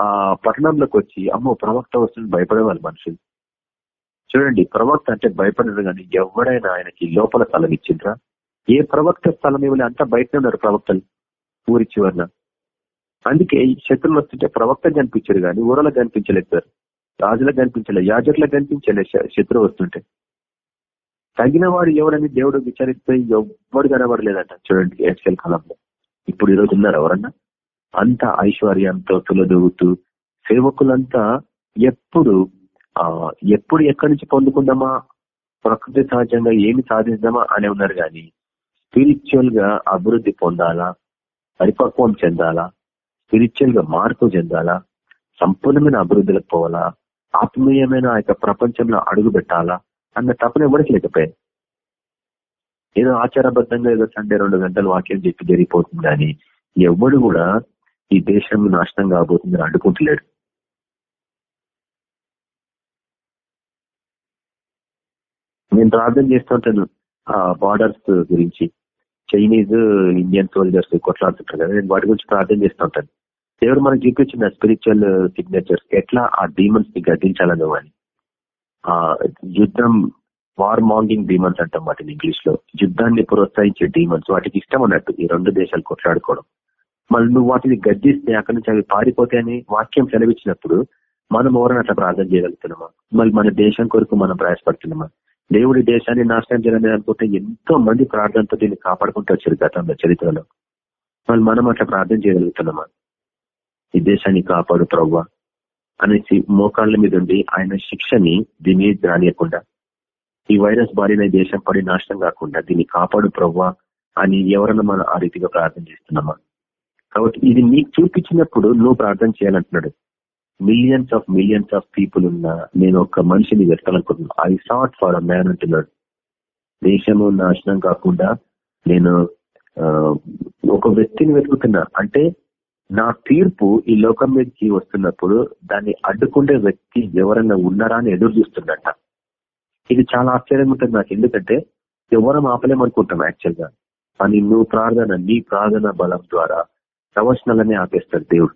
ఆ పట్టణంలోకి వచ్చి అమ్మో ప్రవక్త వస్తుంది భయపడేవాళ్ళు మనుషులు. చూడండి ప్రవక్త అంటే భయపడరు కానీ ఎవడైనా ఆయనకి లోపల స్థలం ఇచ్చిండ్రా? ఏ ప్రవక్త స్థలం ఇవ్వలే అంతా బయటనే ఉన్నారు ప్రవక్తలు ఊరి చివరిన అందుకే శత్రులు వస్తుంటే ప్రవక్త కనిపించారు కానీ ఊరలో కనిపించలేదు సార్. రాజులకు కనిపించలే యాజకులకు కనిపించలే శత్రువు వస్తుంటే. తగిన వాడు ఎవరని దేవుడు విచారిస్తే ఎవ్వరు కనబడలేదంట చూడండి ఎక్సెల్ కాలంలో. ఇప్పుడు ఈరోజు ఉన్నారు ఎవరన్నా? అంత ఐశ్వర్యంతో తులదూగుతూ సేవకులంతా ఎప్పుడు ఆ ఎప్పుడు ఎక్కడి నుంచి పొందుకుందామా ప్రకృతి సహజంగా ఏమి సాధిద్దామా అని ఉన్నారు కానీ స్పిరిచువల్గా అభివృద్ధి పొందాలా పరిపక్వం చెందాలా స్పిరిచువల్గా మార్పు చెందాలా సంపూర్ణమైన అభివృద్ధిలకు పోవాలా ఆత్మీయమైన ఆ యొక్క ప్రపంచంలో అడుగు పెట్టాలా అన్న తపన ఎవరికి లేకపోయాయి ఏదో ఆచారబద్ధంగా ఏదో సండే రెండు గంటలు వాక్యం చెప్పి జరిగిపోతుంది కానీ ఎవడు కూడా ఈ దేశం నాశనం కాబోతుందని అడ్డుకుంటలేడు. నేను ప్రార్థన చేస్తుంటాను ఆ బార్డర్స్ గురించి. చైనీస్ ఇండియన్ సోల్జర్స్ కొట్లాడుతుంటారు కదా నేను వాటి గురించి ప్రార్థన చేస్తుంటాను దేవుడు మనకు చూపించిన స్పిరిచువల్ సిగ్నేచర్స్ ఎట్లా ఆ డీమన్స్ని గడ్డించాలని అని. ఆ యుద్ధం వార్ మాంగింగ్ డీమన్స్ అంటాం వాటిని ఇంగ్లీష్లో యుద్ధాన్ని ప్రోత్సహించే డీమన్స్ వాటికి ఇష్టం అన్నట్టు ఈ రెండు దేశాలు కొట్లాడుకోవడం. మళ్ళీ నువ్వు వాటిని గద్దిస్తే అక్కడి నుంచి అవి పారిపోతాయని వాక్యం సెలవిచ్చినప్పుడు మనం ఎవరైనా అట్లా ప్రార్థన చేయగలుగుతున్నామా? మళ్ళీ మన దేశం కొరకు మనం ప్రయాసపడుతున్నామా? దేవుడి దేశాన్ని నాశనం చేయాలని అనుకుంటే ఎంతో మంది ప్రార్థనతో దీన్ని కాపాడుకుంటూ వచ్చారు గతంలో చరిత్రలో. మళ్ళీ మనం అట్లా ప్రార్థన చేయగలుగుతున్నామా? ఈ దేశాన్ని కాపాడు ప్రవ్వ అనేసి మోకాళ్ళ మీద ఉండి ఆయన శిక్షని దీన్ని రానియకుండా ఈ వైరస్ బారిన దేశం పడి నాశనం కాకుండా దీన్ని కాపాడు ప్రవ్వ అని ఎవరన్నా మనం ఆ రీతిగా ప్రార్థన చేస్తున్నామా? కాబట్టి ఇది నీకు చూపించినప్పుడు నువ్వు ప్రార్థన చేయాలంటున్నాడు. Millions of millions of people ఉన్న నేను ఒక మనిషిని వెతకాలనుకుంటున్నాను. I sought for a man అంటున్నాడు. దేశము నాశనం కాకుండా నేను ఒక వ్యక్తిని వెతుకుతున్నా. అంటే నా తీర్పు ఈ లోకం మీదకి వస్తున్నప్పుడు దాన్ని అడ్డుకుండే వ్యక్తి ఎవరైనా ఉన్నారా అని ఎదురు చూస్తుండట ఇది చాలా ఆశ్చర్యంగా ఉంటుంది నాకు. ఎందుకంటే ఎవరం ఆపలేమనుకుంటాం యాక్చువల్గా. కానీ నువ్వు ప్రార్థన నీ ప్రార్థన బలం ద్వారా ప్రవచనాలనే ఆపేస్తాడు దేవుడు.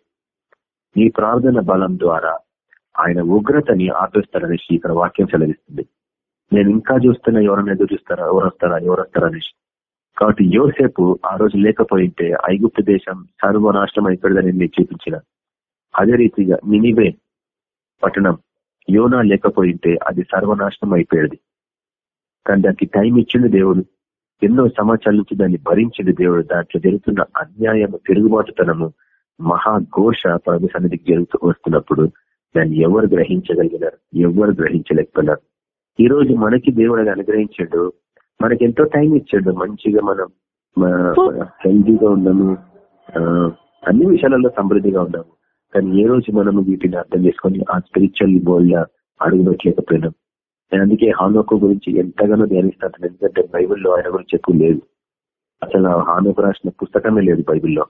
నీ ప్రార్థన బలం ద్వారా ఆయన ఉగ్రతని ఆపేస్తాడనేసి ఇక్కడ వాక్యం చెలవిస్తుంది నేను ఇంకా చూస్తున్నా ఎవరైనా ఎదురు చూస్తారా? ఎవరు వస్తారా? ఎవరు వస్తారా అనేసి. కాబట్టి యోసేపు ఆ రోజు లేకపోయింటే ఐగుప్తు దేశం సర్వనాశనం అయిపోయిందని నేను చూపించిన. అదే రీతిగా మినివే పట్టణం యోనా లేకపోయింటే అది సర్వనాశనం అయిపోయేది. కానీ దానికి టైం ఇచ్చింది దేవుడు. ఎన్నో సమాచారాల నుంచి దాన్ని భరించింది దేవుడు. దాంట్లో జరుగుతున్న అన్యాయము తిరుగుబాటుతనము మహాఘోష ప్రభు సన్నిధికి జరుగుతూ వస్తున్నప్పుడు దాన్ని ఎవరు గ్రహించగలిగినారు? ఎవరు గ్రహించలేకపోయినారు? ఈ రోజు మనకి దేవుడు అనుగ్రహించాడు. మనకి ఎంతో టైం ఇచ్చాడు. మంచిగా మనం హెల్దీగా ఉన్నాము. అన్ని విషయాలలో సమృద్ధిగా ఉన్నాము. కానీ ఏ రోజు మనము వీటిని అర్థం చేసుకొని ఆ స్పిరిచువల్ బోల్డ్ అడుగుపెట్టలేకపోయినాం నేను అందుకే హానోకు గురించి ఎంతగానో ధ్యానిస్తాను. ఎందుకంటే బైబిల్లో ఆయన గురించి ఎక్కువ లేదు. అసలు హానోకు రాసిన పుస్తకమే లేదు బైబిల్లో.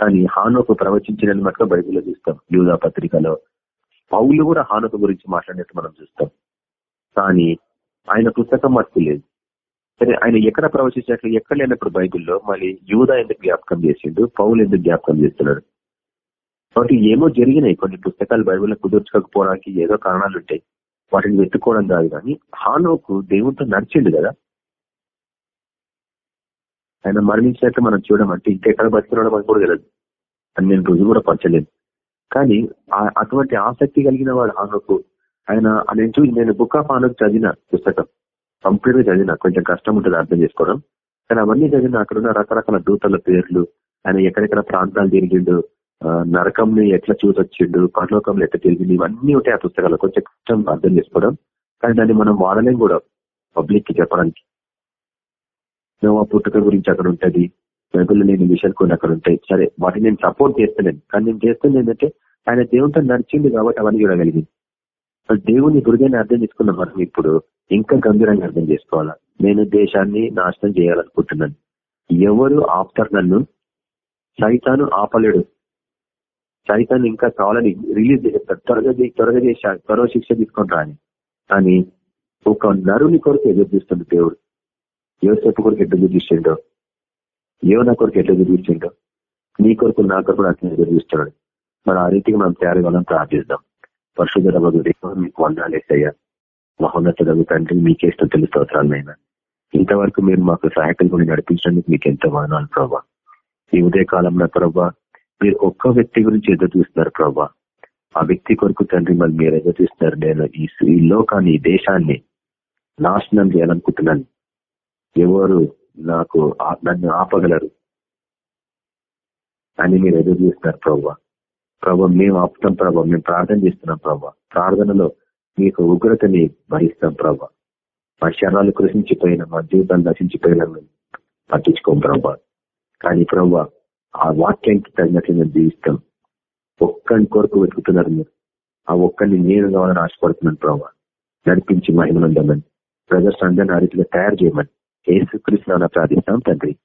కానీ హానోకు ప్రవచించిన మటుకు బైబిల్లో చూస్తాం. యూదా పత్రికలో పౌలు కూడా హానోకు గురించి మాట్లాడినట్టు మనం చూస్తాం. కానీ ఆయన పుస్తకం మటుకు లేదు. సరే ఆయన ఎక్కడ ప్రవచించినట్లు ఎక్కడ లేనప్పుడు బైబిల్లో మళ్ళీ యూదా ఎందుకు జ్ఞాపకం చేసిండు పౌలు ఎందుకు జ్ఞాపకం చేస్తున్నాడు? కాబట్టి ఏమో జరిగినాయి. కొన్ని పుస్తకాలు బైబిల్లో కుదుర్చుకోకపోవడానికి ఏదో కారణాలు ఉంటాయి వాటిని వెతుక్కోవడం కాదు కానీ హానోకు దేవుడితో నడిచిండు కదా. ఆయన మరణించినట్టు మనం చూడమంటే ఇంకెక్కడ బతికినాడో మనకు కూడా తెలియదు అని నేను రుజువు కూడా పరచలేదు కానీ అటువంటి ఆసక్తి కలిగిన వాడు హానోకు. ఆయన నేను చూసి నేను బుక్ ఆఫ్ హానోకు చదివిన పుస్తకం. కంప్లీట్గా చదివిన కొంచెం కష్టం ఉంటుంది అర్థం చేసుకోవడం. కానీ అవన్నీ చదివిన అక్కడ ఉన్న రకరకాల దూతల పేర్లు ఆయన ఎక్కడెక్కడ ప్రాంతాలు తిరిగిండు నరకంని ఎట్లా చూసొచ్చిండు పరలోకంలో ఎట్లా తిరిగింది ఇవన్నీ ఉంటాయి ఆ పుస్తకాలు కొంచెం కష్టం అర్థం చేసుకోవడం. కానీ దాన్ని మనం వాడలేం కూడా పబ్లిక్కి చెప్పడానికి నోవా పుట్టుక గురించి అక్కడ ఉంటది బైబుల్ లేని విషయాలు కొన్ని అక్కడ ఉంటాయి. సరే వాటిని నేను సపోర్ట్ చేస్తున్నాను కానీ నేను చేస్తుంది ఏంటంటే ఆయన దేవునితో నడిచింది కాబట్టి అవన్నీ చూడగలిగింది. దేవుని హృదయాన్ని అర్థం చేసుకున్నాం మనం ఇప్పుడు ఇంకా గంభీరంగా అర్థం చేసుకోవాలా? నేను దేశాన్ని నాశనం చేయాలనుకుంటున్నాను. ఎవరు ఆపుతారు నన్ను? సైతాను ఆపలేడు. సైతాన్ని ఇంకా కావాలని రిలీజ్ చేస్తారు త్వరగా త్వరగా చేసి త్వరగా శిక్ష తీసుకొని రాని. కానీ ఒక నరుని కొరకు ఎదురు చూస్తుంది దేవుడు. యోసేపు కొరకు ఎట్లా చూసిండో? నా కొరకు ఎట్లా చూసిండో? నీ కొరకు నా కొరకు అట్లా ఎదురు చూస్తున్నాడు. మరి ఆ రీతికి మనం తయారు కావాలని ప్రార్థిస్తాం పరిశుద్ధ మీకు వందాలేసయ్యా మహోన్నతుడు తండ్రి మీకే స్థుతులు స్తోత్రాలైనా ఇంతవరకు మీరు మాకు సహాయకులు కూడా నడిపించడానికి మీకు ఎంతో వాహనాలు ప్రభావ ఈ ఉదయ కాలంలో ప్రభావ మీరు ఒక్క వ్యక్తి గురించి ఎదురు చూస్తున్నారు ప్రభా. ఆ వ్యక్తి కొరకు తండ్రి మళ్ళీ మీరు ఎదురు చూస్తున్నారు. నేను ఈ లోకాన్ని ఈ దేశాన్ని నాశనం చేయాలనుకుంటున్నాను. ఎవరు నాకు నన్ను ఆపగలరు? అని మీరు ఎదురు చూస్తున్నారు ప్రభా. ప్రభా మేము ఆపుతాం ప్రభా. మేము ప్రార్థన చేస్తున్నాం ప్రభా. ప్రార్థనలో మీకు ఉగ్రతని భరిస్తాం ప్రభా. మా శరణాలు కృషించిపోయిన మా జీవితాలు నశించిపోయిన పట్టించుకోం ప్రభా. కానీ ప్రభా ఆ వాక్యానికి తగినట్లు జీవిస్తాం ఒక్కని కొరకు వెతుకుతున్నారు మీరు. ఆ ఒక్కరిని నేను కావాలని ఆశపడుతున్నాను ప్రభావ నడిపించి మహిమనందమని. ప్రజర్స్ అందరిని ఆ రీతిలో తయారు చేయమని. ఏసుకృష్ణ ప్రార్థిస్తాం తండ్రి.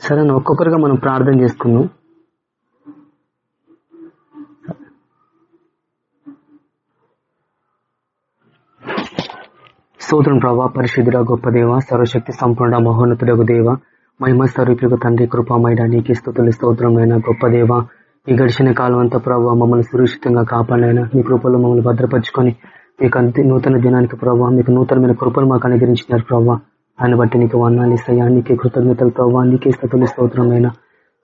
సరే ఒక్కొక్కరుగా మనం ప్రార్థన చేసుకున్నాం స్తోత్రం ప్రభా పరిశుద్ధుడ గొప్ప దేవ సర్వశక్తి సంపూర్ణ మహోన్నతుడకు దేవ. మహిమ స్వరూపులకు తండ్రి కృపామైడ నీకు స్థుతులు స్తోత్రమైన గొప్ప దేవ. ఈ గడిచిన కాలం అంతా ప్రభావ మమ్మల్ని సురక్షితంగా కాపాడైనా మీ కృపలు మమ్మల్ని భద్రపరుచుకొని మీకు అంతే నూతన దినానికి ప్రభావ మీకు నూతనమైన కృపలు మాకు అనుగ్రహించినారు ప్రభావ ఆయన బట్టి నీకు వర్ణాలు ఇస్తాయా? నీకే కృతజ్ఞతలు ప్రభావ నీకే స్థుతులు స్తోత్రమైన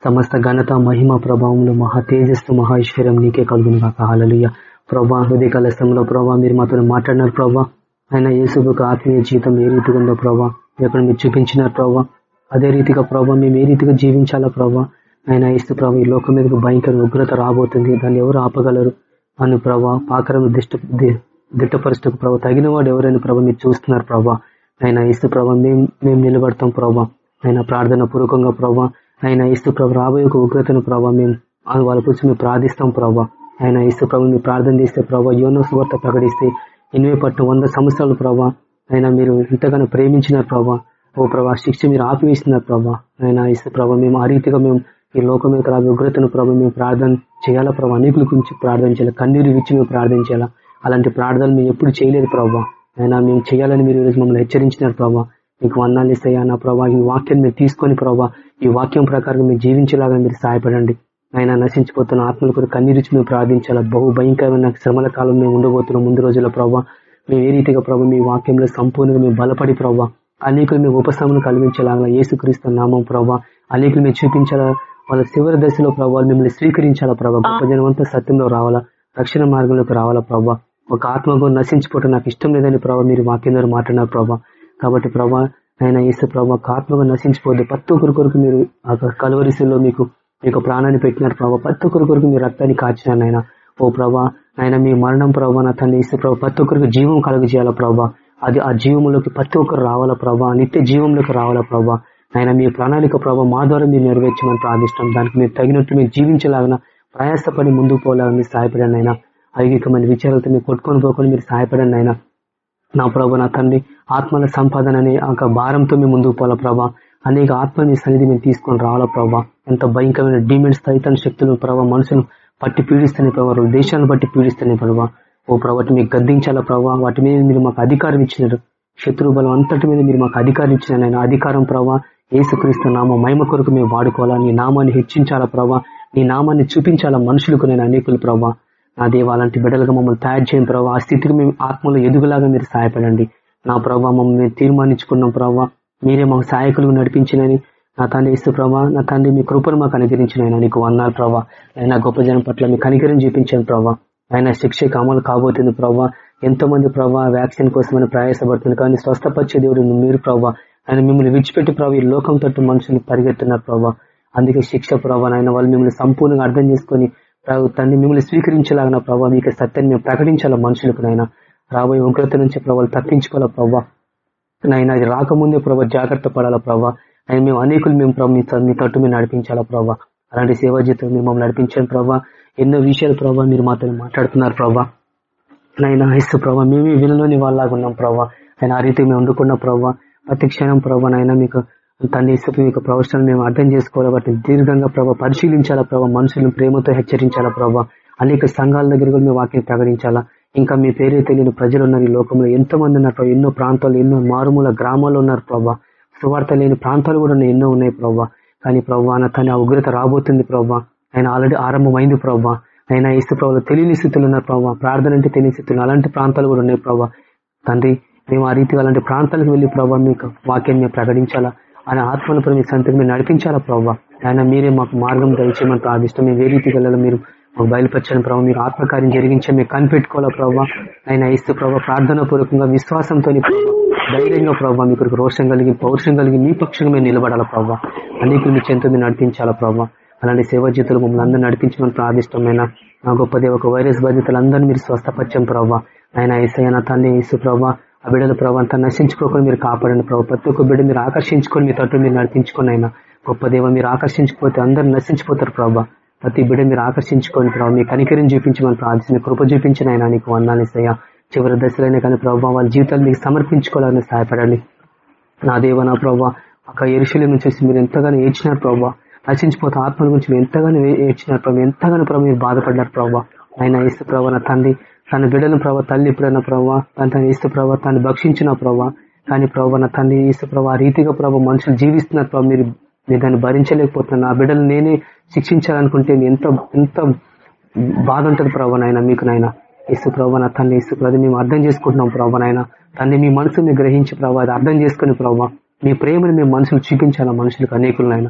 సమస్త ఘనత మహిమ ప్రభావంలో మహా తేజస్సు మహా ఐశ్వర్యం నీకే కలుగును కాక ప్రభా హృదయ కలశంలో ప్రభావ మీరు మాతో మాట్లాడినారు ప్రభావ ఆయన యేసుకు ఆత్మీయ జీవితం ఏ రీతిగా ఉందో ప్రభా ఎక్కడ మీరు చూపించినారు ప్రభా అదే రీతిగా ప్రభావ మేము ఏ రీతిగా జీవించాలా ప్రభా ఆయన ఇస్తూ ప్రభావ ఈ లోకం మీదకి భయంకర ఉగ్రత రాబోతుంది దాన్ని ఎవరు ఆపగలరు? అని ప్రభా పాకరం దిష్ట దిట్టపరచకు ప్రభావ తగిన వాడు ఎవరైనా ప్రభావ మీరు చూస్తున్నారు ప్రభా ఆయన ఇస్తు ప్రభావ మేము మేము నిలబడతాం ప్రభా ఆయన ప్రార్థన పూర్వకంగా ప్రభా ఆయన ఇస్తు ప్రభు రాబోయే ఒక ఉగ్రతను ప్రభావ మేము వాళ్ళ గురించి మేము ప్రార్థిస్తాం ప్రభా ఆయన ఇస్తు ప్రభు మీరు ప్రార్థన చేస్తే ప్రభావ యోనో సువార్త ప్రకటిస్తే ఎనిమిది పట్టు వంద సంవత్సరాలు ప్రభా. ఆయన మీరు ఎంతగానో ప్రేమించిన ప్రభా. ఓ ప్రభా శిక్ష మీరు ఆపివేస్తున్నారు ప్రభా. ఆయన ఇస్తే ప్రభా మేము ఆ రీతిగా మేము ఈ లోకం మీద రాబోయే ఉగ్రతను ప్రభావ మేము ప్రార్థన చేయాలా ప్రభావ అనేకుల గురించి ప్రార్థన చేయాలి? కన్నీరు విచ్చి మేము ప్రార్థన చేయాలా? అలాంటి ప్రార్థనలు మేము ఎప్పుడు చేయలేదు ప్రభావ ఆయన మేము చేయాలని మీరు ఈరోజు మమ్మల్ని హెచ్చరించినారు ప్రభావ మీకు వందాలు ఇస్తాయా నా ప్రభావ ఈ వాక్యాన్ని మీరు తీసుకొని ప్రభావ ఈ వాక్యం ప్రకారం మీరు జీవించేలాగా మీరు సహాయపడండి. ఆయన నశించిపోతున్న ఆత్మల కొరకు కన్నీరుచి మేము ప్రార్థించాలా? బహు భయంకరమైన శ్రమల కాలం మేము ఉండబోతున్నాం. ముందు రోజుల ప్రభావ మేము ఏ రీతిగా ప్రభావ మీ వాక్యంలో సంపూర్ణంగా మేము బలపడి ప్రభావ అనేకులు మేము ఉపశమనం కలిగించేలాగా ఏసుక్రీస్తు నామం ప్రభావ అనేకులు మేము చూపించాలా వాళ్ళ చివరి దశలో ప్రభావాలు మిమ్మల్ని స్వీకరించాలా ప్రభావ గొప్ప జనవంతా సత్యంలో రావాలా? రక్షణ మార్గంలోకి రావాలా ప్రభావ ఒక ఆత్మకు నశించిపోవటం నాకు ఇష్టం లేదని ప్రభావ మీరు వాక్యం ద్వారా మాట్లాడినారు ప్రభావ కాబట్టి ప్రభా ఆయన ఏసు ప్రభావ ఆత్మగా నశించిపోద్దు పత్తు ఒకరి కొరకు మీరు కలవరిశలో మీకు మీకు ప్రాణాన్ని పెట్టినారు ప్రభావ ప్రతి ఒక్కరి కొరకు మీ రక్తాన్ని కాచినారు ఆయన ఓ ప్రభా ఆయన మీ మరణం ప్రభావ నా తల్లి ఇస్తే ప్రభావ ప్రతి ఒక్కరికి జీవం కలుగజేయాలా ప్రభావ ప్రభా. అది ఆ జీవంలోకి ప్రతి ఒక్కరు రావాలా ప్రభా. నిత్య జీవంలోకి రావాలా ప్రభా. ఆయన మీ ప్రణాళిక ప్రభావ మా ద్వారా మీరు నెరవేర్చమని ప్రార్థిస్తాం దానికి మీరు తగినట్టు మీరు జీవించలాగిన ప్రయాసపడి ముందుకు పోలాగా మీరు సహాయపడండి ఆయన ఐగికమైన విచారాలతో మీరు కొట్టుకొని పోకుండా మీరు సహాయపడండి ఆయన నా ప్రభా నా తండ్రి ఆత్మల సంపాదన అనే ఒక భారంతో మేము ముందుకు పోవాలా ప్రభా. అనేక ఆత్మని సన్నిధి మేము తీసుకొని రావాలా ప్రభావ ఎంత భయంకరమైన డిమెండ్స్ తైతన శక్తులు ప్రభావ మనుషులు పట్టి పీడిస్తేనే ప్రభావ దేశాలను బట్టి పీడిస్తున్నాయి ప్రభావ ఓ ప్రభావం మీకు గద్దించాలా ప్రభావ వాటి మీద మీరు మాకు అధికారం ఇచ్చినారు. శత్రు బలం అంతటి మీద మీరు మాకు అధికారం ఇచ్చిన ఆయన అధికారం ప్రభావ ఏసుక్రీస్తు నామ మహిమ కొరకు మేము వాడుకోవాలా? నీ నామాన్ని హెచ్చించాలా ప్రభావ నీ నామాన్ని చూపించాలా మనుషులకు నేను అనేకులు ప్రభావ నా దేవ అలాంటి బిడ్డలుగా మమ్మల్ని తయారు చేయని ప్రభావ ఆ స్థితికి మేము ఆత్మలో ఎదుగులాగా మీరు సహాయపడండి. నా ప్రభావ మమ్మల్ని తీర్మానించుకున్నాం ప్రభావ మీరే మాకు సహాయకులు నడిపించినని. నా తండ్రి ఇస్తు ప్రభా నా తండ్రి మీ కృపను మాకు అనుగ్రహించిన ఆయన నీకు వందాలు ప్రభా. ఆయన గొప్ప జనం పట్ల మీ కనికరం చూపించాను ప్రభా. ఆయన శిక్షకు అమలు కాబోతుంది ప్రభా. ఎంతో మంది ప్రభా వ్యాక్సిన్ కోసమని ప్రయాసపడుతుంది కానీ స్వస్థపరిచే దేవుడు మీరు ప్రభా. ఆయన మిమ్మల్ని విడిచిపెట్టి ప్రభావ ఈ లోకం తట్టు మనుషులు పరిగెత్తున్నారు ప్రభా. అందుకే శిక్ష ప్రభావ ఆయన వాళ్ళు మిమ్మల్ని సంపూర్ణంగా అర్థం చేసుకుని తండ్రి మిమ్మల్ని స్వీకరించలాగిన ప్రభావ మీకు సత్యాన్ని మేము ప్రకటించాలా మనుషులకు నాయన? రాబోయే ఉగ్రత నుంచి ప్రభావాలు తప్పించుకోవాలా ప్రభావ నైనా అది రాకముందే ప్రభావ జాగ్రత్త పడాలా ప్రభావ ఆయన మేము అనేకులు మేము ప్రభావ మీ తట్టు మేము నడిపించాలా ప్రభావ అలాంటి సేవా జీతం మేము మమ్మల్ని నడిపించాను ప్రభావ ఎన్నో విషయాలు ప్రభావ మీరు మాతో మాట్లాడుతున్నారు ప్రభావ నైనా ఇస్తు ప్రభావ మేమే వినలోని వాళ్ళలాగా ఉన్నాం ప్రభావ ఆయన ఆ రీతి మేము వండుకున్న ప్రభావ ప్రతి క్షణం ప్రభావ నైనా మీకు తండ్రి ఇసుకు మీకు ప్రవచనాలు మేము అర్థం చేసుకోవాలి. వాటిని దీర్ఘంగా ప్రభావ పరిశీలించాలా ప్రభావ మనుషులను ప్రేమతో హెచ్చరించాలా ప్రభావ అనేక సంఘాల దగ్గర కూడా మేము వాక్యం ప్రకటించాలా. ఇంకా మీ పేరు తెలియని ప్రజలు ఉన్నారు ఈ లోకంలో. ఎంతో మంది ఉన్నారు ఎన్నో ప్రాంతాలు ఎన్నో మారుమూల గ్రామాలు ఉన్నారు ప్రభావ సువార్త లేని ప్రాంతాలు కూడా ఎన్నో ఉన్నాయి ప్రభావ కానీ ప్రభావ తన ఉగ్రత రాబోతుంది ప్రభావ ఆయన ఆల్రెడీ ఆరంభమైంది ప్రభావ ఆయన ఇసు ప్రభావ తెలియని స్థితులు ఉన్నారు ప్రభావ ప్రార్థన అంటే తెలియని స్థితులు అలాంటి ప్రాంతాలు కూడా ఉన్నాయి ప్రభావ తండ్రి మేము ఆ రీతిగా అలాంటి ప్రాంతాలకు వెళ్ళి ప్రభావ మీకు వాక్యాన్ని మేము ప్రకటించాలా? ఆయన ఆత్మను మీ సంతకు మీరు నడిపించాలా ప్రభావ ఆయన మీరే మాకు మార్గం దయచేయమని ప్రార్థిస్తాం మేము ఏ రీతికి వెళ్ళాలో మీరు మాకు బయలుపరచని ప్రభావ మీరు ఆత్మకార్యం జరిగించే మీరు కనిపెట్టుకోవాలా ప్రభావ ఆయన ఇస్తూ ప్రభావ ప్రార్థన పూర్వకంగా విశ్వాసంతో ధైర్యంగా ప్రభావ మీకు రోషం కలిగి పౌరుషం కలిగి మీ పక్షంగా మేము నిలబడాలా ప్రభావ అనేకులు మీ చెంతో మీరు నడిపించాలా ప్రభావ అలాంటి సేవా జీతులు మమ్మల్ని అందరూ నడిపించమని ప్రార్థిష్టమైన నా గొప్ప దేవ ఒక వైరస్ బాధితులందరినీ మీరు స్వస్థపచ్చం ప్రభావ ఆయన ఈసైనా తల్లి ఇసు ప్రభావ ఆ బిడ్డల ప్రభావ అంతా నశించుకోకుండా మీరు కాపాడండి ప్రభావ ప్రతి ఒక్క బిడ్డ మీరు ఆకర్షించుకొని మీ తట్టు మీరు నడిపించుకొని అయినా గొప్ప దేవ మీరు ఆకర్షించకపోతే అందరు నశించిపోతారు ప్రభావ ప్రతి బిడ్డ మీరు ఆకర్షించుకొని ప్రభావ మీ కనికరిని చూపించమని ప్రార్థించి కృప చూపించిన ఆయన నీకు వందాలి సయ్యా చివరి దశలైనా కానీ ప్రభావ వాళ్ళ జీవితాలు మీకు సమర్పించుకోవాలని సహాయపడండి. నా దేవ నా ప్రభావ ఒక ఎరుశల్యం చూసి మీరు ఎంతగానో ఏడ్చినారు ప్రభావ నశించిపోతే ఆత్మల గురించి ఎంతగానో ఏడ్చినారు ప్రభావ ఎంతగానో ప్రభావ మీరు బాధపడ్డారు ప్రభావ ఆయన ఇస్తు ప్రభావ నా తండ్రి తన బిడ్డను ప్రభావ తల్లి ఇప్పుడైన ప్రభావ తన ఇస్తు ప్రభావ తను భక్షించిన ప్రభావ కానీ ప్రభావ నా తండ్రి ఇస్తు ప్రభావ రీతిగా ప్రభావ మనుషులు జీవిస్తున్నారు ప్రభావ మీరు నేను దాన్ని భరించలేకపోతున్నాను నా బిడ్డలు నేనే శిక్షించాలనుకుంటే ఎంత ఎంత బాధ ఉంటుంది ప్రభావ నాయన మీకు నాయన. ఇసు ప్రభావ నా తండ్రి ఇసు ప్రభు మేము అర్థం చేసుకుంటున్నాం ప్రభావ నాయన. తన్ని మీ మనసుని గ్రహించి ప్రభావ అది అర్థం చేసుకుని ప్రభావ మీ ప్రేమను మేము మనుషులు చూపించాలా మనుషులకు నాయన.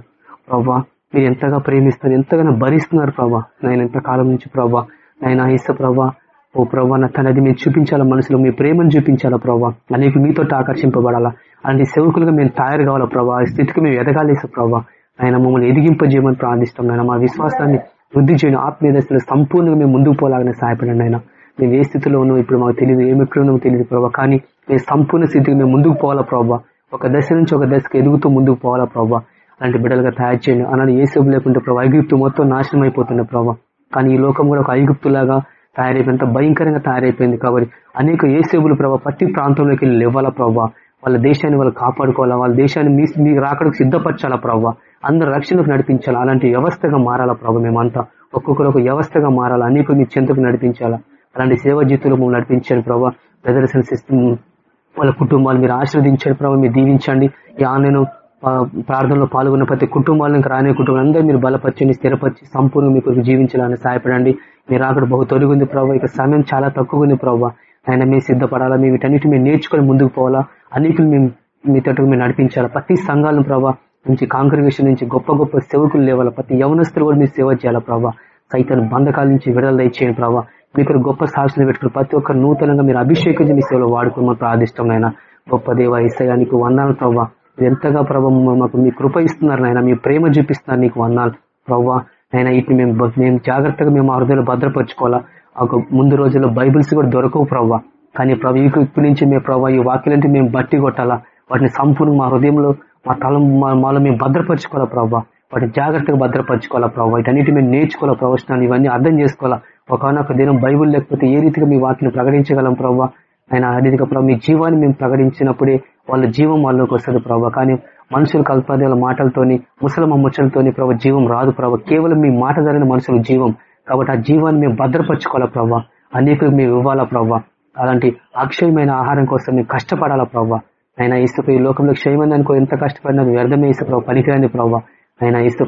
ప్రభావ మీరు ఎంతగా ప్రేమిస్తారు ఎంతగానో భరిస్తున్నారు ప్రభా నేను ఎంత కాలం నుంచి ప్రభా. నాయన ఇసు ప్రభా ఓ ప్రభా నా తనది మీరు చూపించాలా మనసులో మీ ప్రేమను చూపించాలా ప్రభా. అనేక మీతో ఆకర్షింపబడాలా. అలాంటి సేవకులుగా మేము తయారు కావాలి ప్రభా? ఈ స్థితికి మేము ఎదగాలి ప్రభా. ఆయన మమ్మల్ని ఎదిగింపజేయమని ప్రార్థిస్తాం ఆయన మా విశ్వాసాన్ని వృద్ధి చేయను. ఆత్మీయ దశలో సంపూర్ణంగా మేము ముందుకు పోలాగానే సహాయపడండి ఆయన మేము ఏ స్థితిలో ఉన్నాం ఇప్పుడు మాకు తెలియదు ఏమి ఎక్కడ తెలియదు ప్రభావ కానీ మేము సంపూర్ణ స్థితికి మేము ముందుకు పోవాలా ప్రభా? ఒక దశ నుంచి ఒక దశకు ఎదుగుతూ ముందుకు పోవాలా ప్రభావ అలాంటి బిడ్డలుగా తయారు చేయండి. అలాంటి ఏ శుభ లేకుంటే ప్రభా ఐగుప్తు మొత్తం నాశనం అయిపోతుంది ప్రభావ కానీ ఈ లోకం కూడా ఒక ఐగుప్తులాగా తయారైపోయింది. భయంకరంగా తయారైపోయింది. కాబట్టి అనేక ఏ సేవలు ప్రభావ ప్రతి ప్రాంతంలోకి వెళ్ళి లేవాలా ప్రభావ వాళ్ళ దేశాన్ని వాళ్ళు కాపాడుకోవాలా? వాళ్ళ దేశాన్ని మీ మీ రాకడకు సిద్ధపరచాలా ప్రభావ అందరు రక్షణకు నడిపించాలా? అలాంటి వ్యవస్థగా మారాలా ప్రభావ మేమంతా? ఒక్కొక్కరు ఒక వ్యవస్థగా మారాలా? అనేక మీ చెంతకు నడిపించాలా? అలాంటి సేవా జీతులు మేము నడిపించాలి ప్రభావ ప్రదర్శన సిస్టమ్ వాళ్ళ కుటుంబాలు మీరు ఆశీర్వదించండి ప్రభావ మీరు దీవించండి. ఈ ఆన్లైన్ ప్రార్థనలో పాల్గొన్న ప్రతి కుటుంబాలను రానే కుటుంబాలు అందరూ మీరు బలపరచండి స్థిరపరిచి సంపూర్ణంగా మీకు జీవించాలని సహాయపడండి. మీరు అక్కడ బహు తొలగింది ప్రభావ ఇక సమయం చాలా తక్కువ ఉంది ప్రభావ ఆయన మేము సిద్ధపడాలా? మేము వీటన్నిటి మేము నేర్చుకొని ముందుకు పోవాలా? అన్నిటిని మేము మీ మేము నడిపించాలా? ప్రతి సంఘాలను ప్రభావ నుంచి కాంగ్రిగేషన్ నుంచి గొప్ప గొప్ప సేవకులు లేవాలా? ప్రతి యవనస్తులు కూడా మీరు సేవ చేయాలా ప్రభావ సైతం బంధకాల నుంచి విడుదల దయచేయండి ప్రభావ మీకు గొప్ప సాక్షులు పెట్టుకుని ప్రతి ఒక్క నూతనంగా మీరు అభిషేకించి మీ సేవలో వాడుకోమని ప్రార్థిష్టమైన గొప్ప దేవ ఇసయానికి వందాలు ప్రభావ ఎంతగా ప్రభావం మాకు మీ కృప ఇస్తున్నారు నాయన. మీ ప్రేమ చూపిస్తున్నారు నీకు వందాలు ప్రవ్వా ఆయన ఇటు మేము మేము జాగ్రత్తగా మేము ఆ భద్రపరచుకోవాలా? ఒక ముందు రోజుల్లో బైబిల్స్ కూడా దొరకవు ప్రవ్వా. కానీ ప్రభు ఇప్పటి నుంచి మేము ప్రభావ ఈ వాక్యాలంటే మేము బట్టి కొట్టాలా? వాటిని సంపూర్ణ మా హృదయంలో మా తల మాలో మేము భద్రపరచుకోవాలా ప్రభావ వాటిని జాగ్రత్తగా భద్రపరచుకోవాలా ప్రభావ వీటన్నిటి మేము నేర్చుకోవాలా ప్రవచనాలు ఇవన్నీ అర్థం చేసుకోవాలా? ఒకనొక దినం బైబుల్ లేకపోతే ఏ రీతిగా మీ వాటిని ప్రకటించగలం ప్రభావ ఆయన ఆ రీతిగా ప్రభావ మీ జీవాన్ని మేము ప్రకటించినప్పుడే వాళ్ళ జీవం వాళ్ళకి వస్తుంది ప్రభావ కానీ మనుషులు కల్పదేల మాటలతోని ముసలమ్మ ముచ్చలతోని ప్రభావ జీవం రాదు ప్రభావ కేవలం మీ మాట ధరని మనుషులు జీవం. కాబట్టి ఆ జీవాన్ని మేము భద్రపరచుకోవాలా ప్రభావ అనేకులకు మేము ఇవ్వాలా ప్రభావ అలాంటి అక్షయమైన ఆహారం కోసం మేము కష్టపడాలా ప్రభావ ఆయన ఇస్తు ఈ లోకంలో క్షయమైన అనుకో ఎంత కష్టపడినా వ్యర్థమే ఇస్తు ప్రభావ పనికిరాని ప్రభావ ఆయన ఇస్తు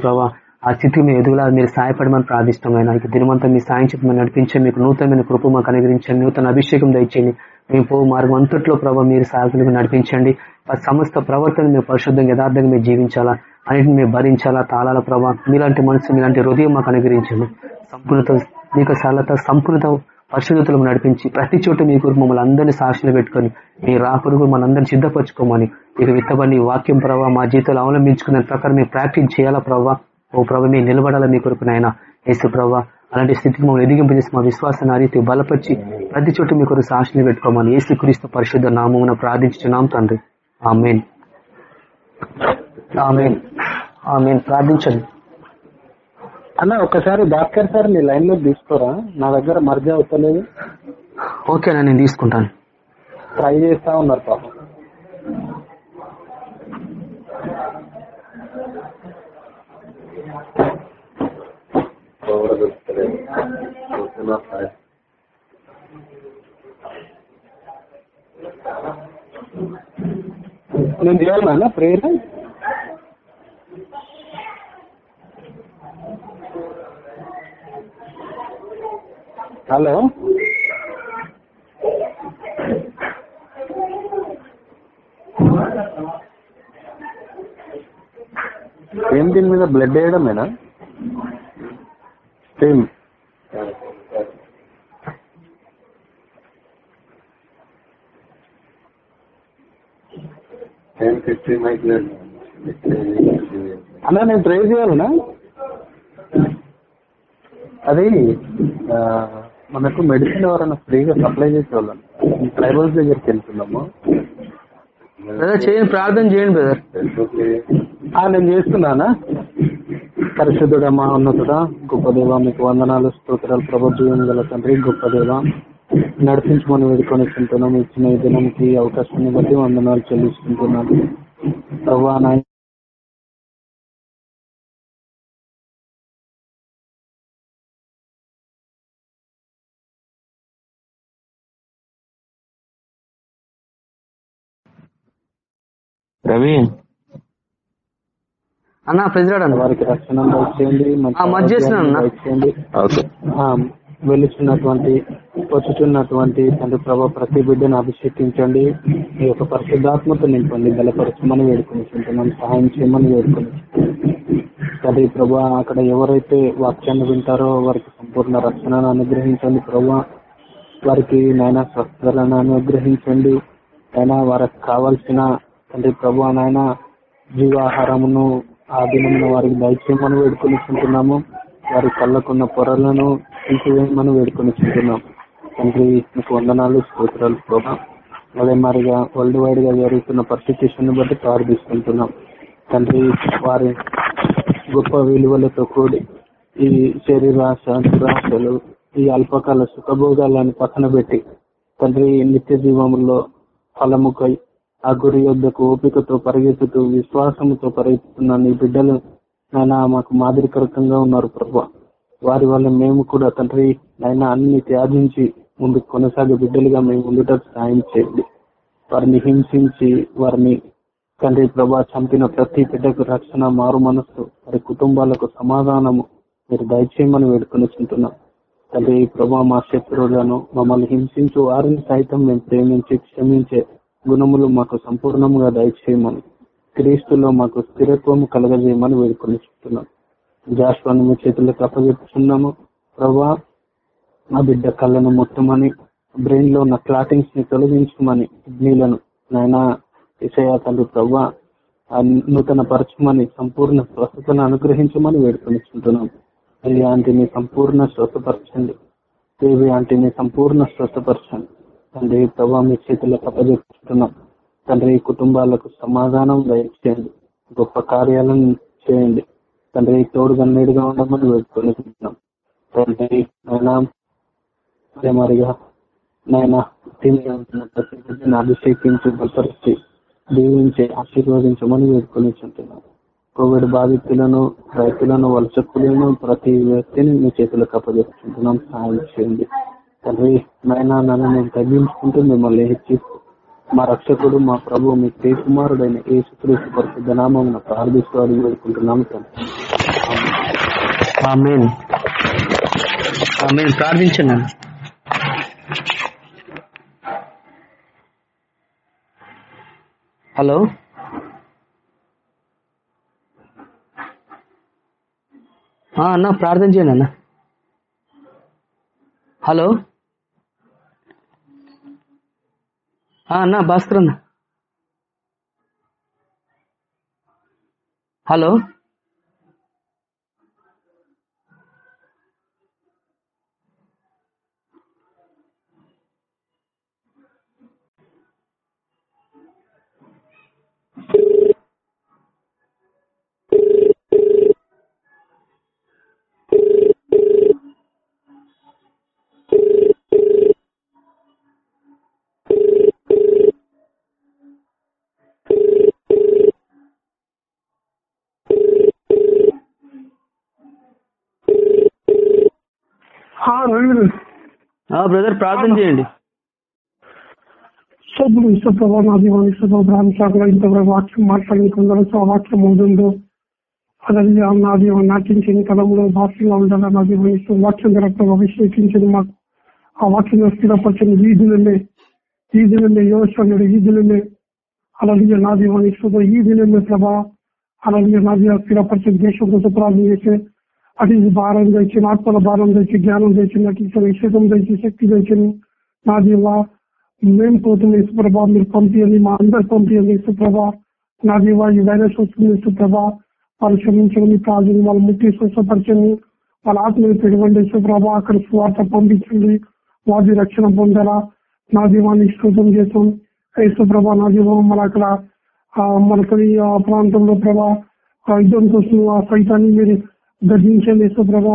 ఆ స్థితికి మేము ఎదుగులా మీరు సహాయపడమని ప్రార్థిస్తాం ఆయన ఇక దినమంతా మీ సాయం చెప్పమని నడిపించండి. మీకు నూతనమైన కృప మాకు అనుగ్రహించండి. నూతన అభిషేకం దయచేయండి. మేము పో మార్గం అంతట్లో ప్రభావ మీరు సాయకులకు నడిపించండి. ఆ సమస్త ప్రవర్తన మేము పరిశుద్ధంగా యథార్థంగా మేము జీవించాలా? అన్నింటిని మేము భరించాలా? తాళాల ప్రభావ మీలాంటి మనసు మీలాంటి హృదయం మాకు అనుగ్రహించండి. సంపూర్ణత మీకు సరళత సంపూర్ణత పరిశుద్ధతలు నడిపించి ప్రతి చోట మీ మీకు మమ్మల్ని అందరినీ సాక్షులు పెట్టుకొని మీ రాకురు మనందరినీ సిద్ధపరచుకోమని ఇక విత్తబడి వాక్యం ప్రభావ మా జీవితాలు అవలంబించుకునే ప్రకారం మేము ప్రాక్టీస్ చేయాలా ప్రభావ ఓ ప్రభావ మీరు నిలబడాలా మీ కొరకు నాయన? యేసు ప్రభావ అలాంటి స్థితికి మమ్మల్ని ఎదిగింపజేసి మా విశ్వాసాన్ని ఆ రీతి బలపరిచి ప్రతి చోట మీ కొరకు సాక్షులు పెట్టుకోమని యేసు క్రీస్తు పరిశుద్ధ నామమున ప్రార్థించున్నాం తండ్రి. ఆమెన్. ఆమెన్. ఆమెన్. ప్రార్థించండి. అన్న ఒకసారి భాస్కర్ సార్ మీ లైన్లో తీసుకోరా? నా దగ్గర మర్జీ అవుతలేదు. ఓకేనా నేను తీసుకుంటాను. ట్రై చేస్తా ఉన్నారు పాపం. నేను చేయాలన్నా ప్రేయర్ హలో ఏం దీని మీద బ్లడ్ వేయడమేనా సేమ్. అన్నా నేను ట్రై చేయాలనా? అది మనకు మెడిసిన్ ఎవరైనా ఫ్రీగా సప్లై చేసేవాళ్ళం. ట్రైబల్స్ దగ్గరికి వెళ్తున్నాము. బ్రదర్ చేయండి ప్రార్థన చేయండి బ్రదర్ ఆ, నేను చేస్తున్నానా? పరిశుద్ధుడమ్మా ఉన్నతుడా గొప్ప దేవ మీకు వందనాలు స్తోత్రాలు ప్రభుత్వం గల తండ్రి గొప్ప దేవ నడిపించమని వేడుకొని చుంటున్నాం ఇచ్చిన దినానికి అవకాశాన్ని బట్టి వందనాలు చెల్లిస్తుంటున్నాను ప్రభా రవి? అన్న వారికి రక్షణ ఆ, వెలుచున్నటువంటి వచ్చుచున్నటువంటి తండ్రి ప్రభా ప్రతి బిడ్డను అభిషేకించండి. ఈ యొక్క పరిశుద్ధాత్మతో నింపండి బలపరచమని వేడుకొని సహాయం చేయమని వేడుకొని తండ్రి ప్రభా అక్కడ ఎవరైతే వాక్యాన్ని వింటారో వారికి సంపూర్ణ రక్షణను అనుగ్రహించండి ప్రభా. వారికి నాయన స్వస్థలను అనుగ్రహించండి. అయినా వారికి కావాల్సిన తండ్రి ప్రభా నాయన జీవాహారమును ఆ దినమున వారికి దయచేయమని వేడుకొని వారి కళ్ళకున్న పొరలను తీసివేయమని వేడుకొని చుంటున్నాం తండ్రి మీకు వందనాలు స్తోత్రాలు ప్రభా. అదే మరిగా వరల్డ్ వైడ్గా జరుగుతున్న పరిస్థితిని బట్టి ప్రార్థిస్తుంటున్నాం. తండ్రి వారి గొప్ప విలువలతో కూడి ఈ శరీరాశ దురాశలు ఈ అల్పకాల సుఖభోగాలను పక్కన పెట్టి తండ్రి నిత్య జీవములో ఫలముకై ఆ గురి యొద్దకు ఓపికతో పరిగెత్తుతూ విశ్వాసంతో పరిగెత్తుతున్న నీ బిడ్డలు నాయన మాకు మాదిరికరకంగా ఉన్నారు ప్రభు. వారి వల్ల మేము కూడా తండ్రి నాయన అన్ని త్యాగించి ముందుకు కొనసాగే బిడ్డలుగా మేము ఉండటం సాయం చేయండి. వారిని హింసించి వారిని తండ్రి ప్రభా చంపిన ప్రతి బిడ్డకు రక్షణ మారు మనస్సు వారి కుటుంబాలకు సమాధానము మీరు దయచేయమని వేడుకొని చుంటున్నాం. తండ్రి ప్రభా మా శత్రువులను మమ్మల్ని హింసించు వారిని సైతం మేము ప్రేమించి క్షమించే గుణములు మాకు సంపూర్ణంగా దయచేయమని క్రీస్తులో మాకు స్థిరత్వము కలగజేయమని వేడుకొని చెప్తున్నాం. జాస్వాన్ని మీ చేతులకు అప్పగెప్పుతున్నాము ప్రభా మా బిడ్డ కళ్ళను మొత్తమని బ్రెయిన్లో ఉన్న క్లాటింగ్స్ని తొలగించమని కిడ్నీలను నాయన ఇసయ తండ్రి ప్రభా నూతన పరచమని సంపూర్ణ స్వస్థతను అనుగ్రహించమని వేడుకొనిచుంటున్నాం మళ్ళీ ఆంటీని సంపూర్ణ స్వస్థపరచండి. దేవి ఆంటీని సంపూర్ణ స్వస్థపరచండి. తండ్రి ప్రభా మీ చేతులకు అప్పచెప్పుతున్నాం తండ్రి కుటుంబాలకు సమాధానం దయచేయండి. గొప్ప కార్యాలను చేయండి. తండ్రి తోడుగా నీడుగా ఉండమని వేడుకొనిచుంటున్నాం తండ్రి అదే మరిగా నాయన ప్రతి బిడ్డను అభిషేకించి బలపరిచి దీవించి ఆశీర్వదించమని వేడుకొనిచుంటున్నాం. కోవిడ్ బాధితులను రైతులను వలసకులను ప్రతి వ్యక్తిని మీ చేతులకు అప్పచెప్పుకుంటున్నాం సహాయం చేయండి. తండ్రి నాయన నన్ను నేను తగ్గించుకుంటూ మిమ్మల్ని హెచ్చి మా రక్షకుడు మా ప్రభు మీ కుమారుడైన ఏ సుక్రీస్తు పరిశుద్ధ నామం ప్రార్థిస్తూ అడిగి వేడుకుంటున్నాము తండ్రి. ప్రార్థించండి. హలో? అన్న ప్రార్థన చేయండి అన్న. హలో ఆ, అన్న భాస్కర్ అన్న. హలో? బ్రదర్ ప్రార్థన చేయండి. సోదరుడు ఇష్టప్రభా నా దీవాన్ని ఇష్టప్రభాన్ని శాఖలో ఇంతవరకు వాక్యం మాట్లాడిన కొందరు ఆ వాక్యం ఉంటుందో అదవి నా దీవం నాటించిన కలంలో భాషలో ఉండాలి నా దీవం ఇష్టం వాక్యం ద్వారా అభిషేకించింది మాకు. ఆ వాక్యంలో స్థిరపరచని ఈ దినమే ఈ దినమే యోచనుడు ఈ దినమే అలాగే నా దీవాన్ని ఈ దినమే ప్రభా. అలాగే నా దీవ స్థిరపరచని దేశం కోసం ప్రార్థన చేసే అది భారం తెచ్చి ఆత్మల భారం తెచ్చి జ్ఞానం తెచ్చి నటించిన విషయం తెచ్చి శక్తి తెచ్చింది నా దీవా మేము పోతున్న ఇసుప్రభ మీరు పంపించండి మా అందరు పంపించండి ఇసుప్రభ నా దీవా ఈ వైరస్ వస్తుంది ఇసుప్రభ వాళ్ళు క్షమించండి ప్రాజెక్ట్ వాళ్ళు ముట్టి స్వస్థపరచండి. వాళ్ళ ఆత్మని పెరగండి ఇసుప్రభ అక్కడ స్వార్థ పంపించండి. వాది రక్షణ పొందరా నా దీవాన్ని స్తోత్రం చేస్తాం. యేసుప్రభ నా దీవం మన అక్కడ మనకి ఆ ప్రాంతంలో ప్రభా యుద్ధం కోసం ఆ సైతాన్ని మీరు దర్శించండి యేసుప్రభ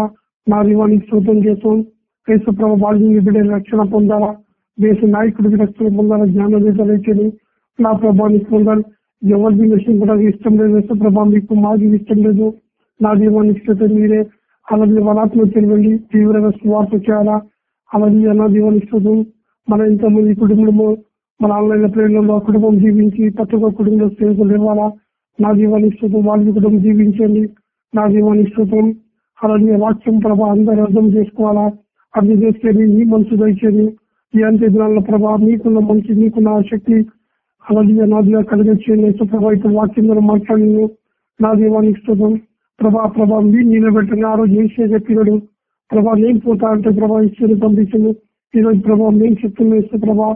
నా దీవానికి శోతం చేస్తాం. యేసుప్రభ బాల్యం బిడ్డ రక్షణ పొందాలా దేశ నాయకుడికి రక్షణ పొందాలా జ్ఞానం తెలియచేది నా ప్రభానికి పొందాలి. ఎవరిది విషయం కూడా ఇష్టం లేదు యేసుప్రభ మీకు మాది ఇష్టం లేదు. నా దీవానికి స్తోత్రం మీరే. అలాగే వనాత్మ తెలివండి తీవ్రంగా స్వార్థ చేయాలా. అలాగే నా దీవానికి స్తోత్రం. మన ఇంతమంది కుటుంబము మన ఆన్లైన్ ప్రేరణలో కుటుంబం జీవించి ప్రతి ఒక్క కుటుంబంలో ఇవ్వాలా నా జీవానికి స్తోత్రం వాళ్ళ కుటుంబం జీవించండి. నా జీవానికి స్తోత్రం అలాగే వాక్యం ప్రభా అందరూ అర్థం చేసుకోవాలా? అర్థం చేసేది నీ మనసు దయచేది. ఈ అంత్య దినాల ప్రభా నీకున్న మంచి నీకున్న శక్తి అలాగే నా దీవా కలిగించేది ప్రభా ఇప్పుడు వాక్యం ద్వారా మాట్లాడి నా దీవానికి స్తోత్రం ప్రభా ప్రభా మీరు నిలబెట్టండి ఆ రోజు ఏసే చెప్పినాడు. ప్రభా నేను పోతా అంటే ప్రభా ఇచ్చేది పంపించండి ఈ రోజు ప్రభా నేను చెప్తున్నా ఇస్తే ప్రభా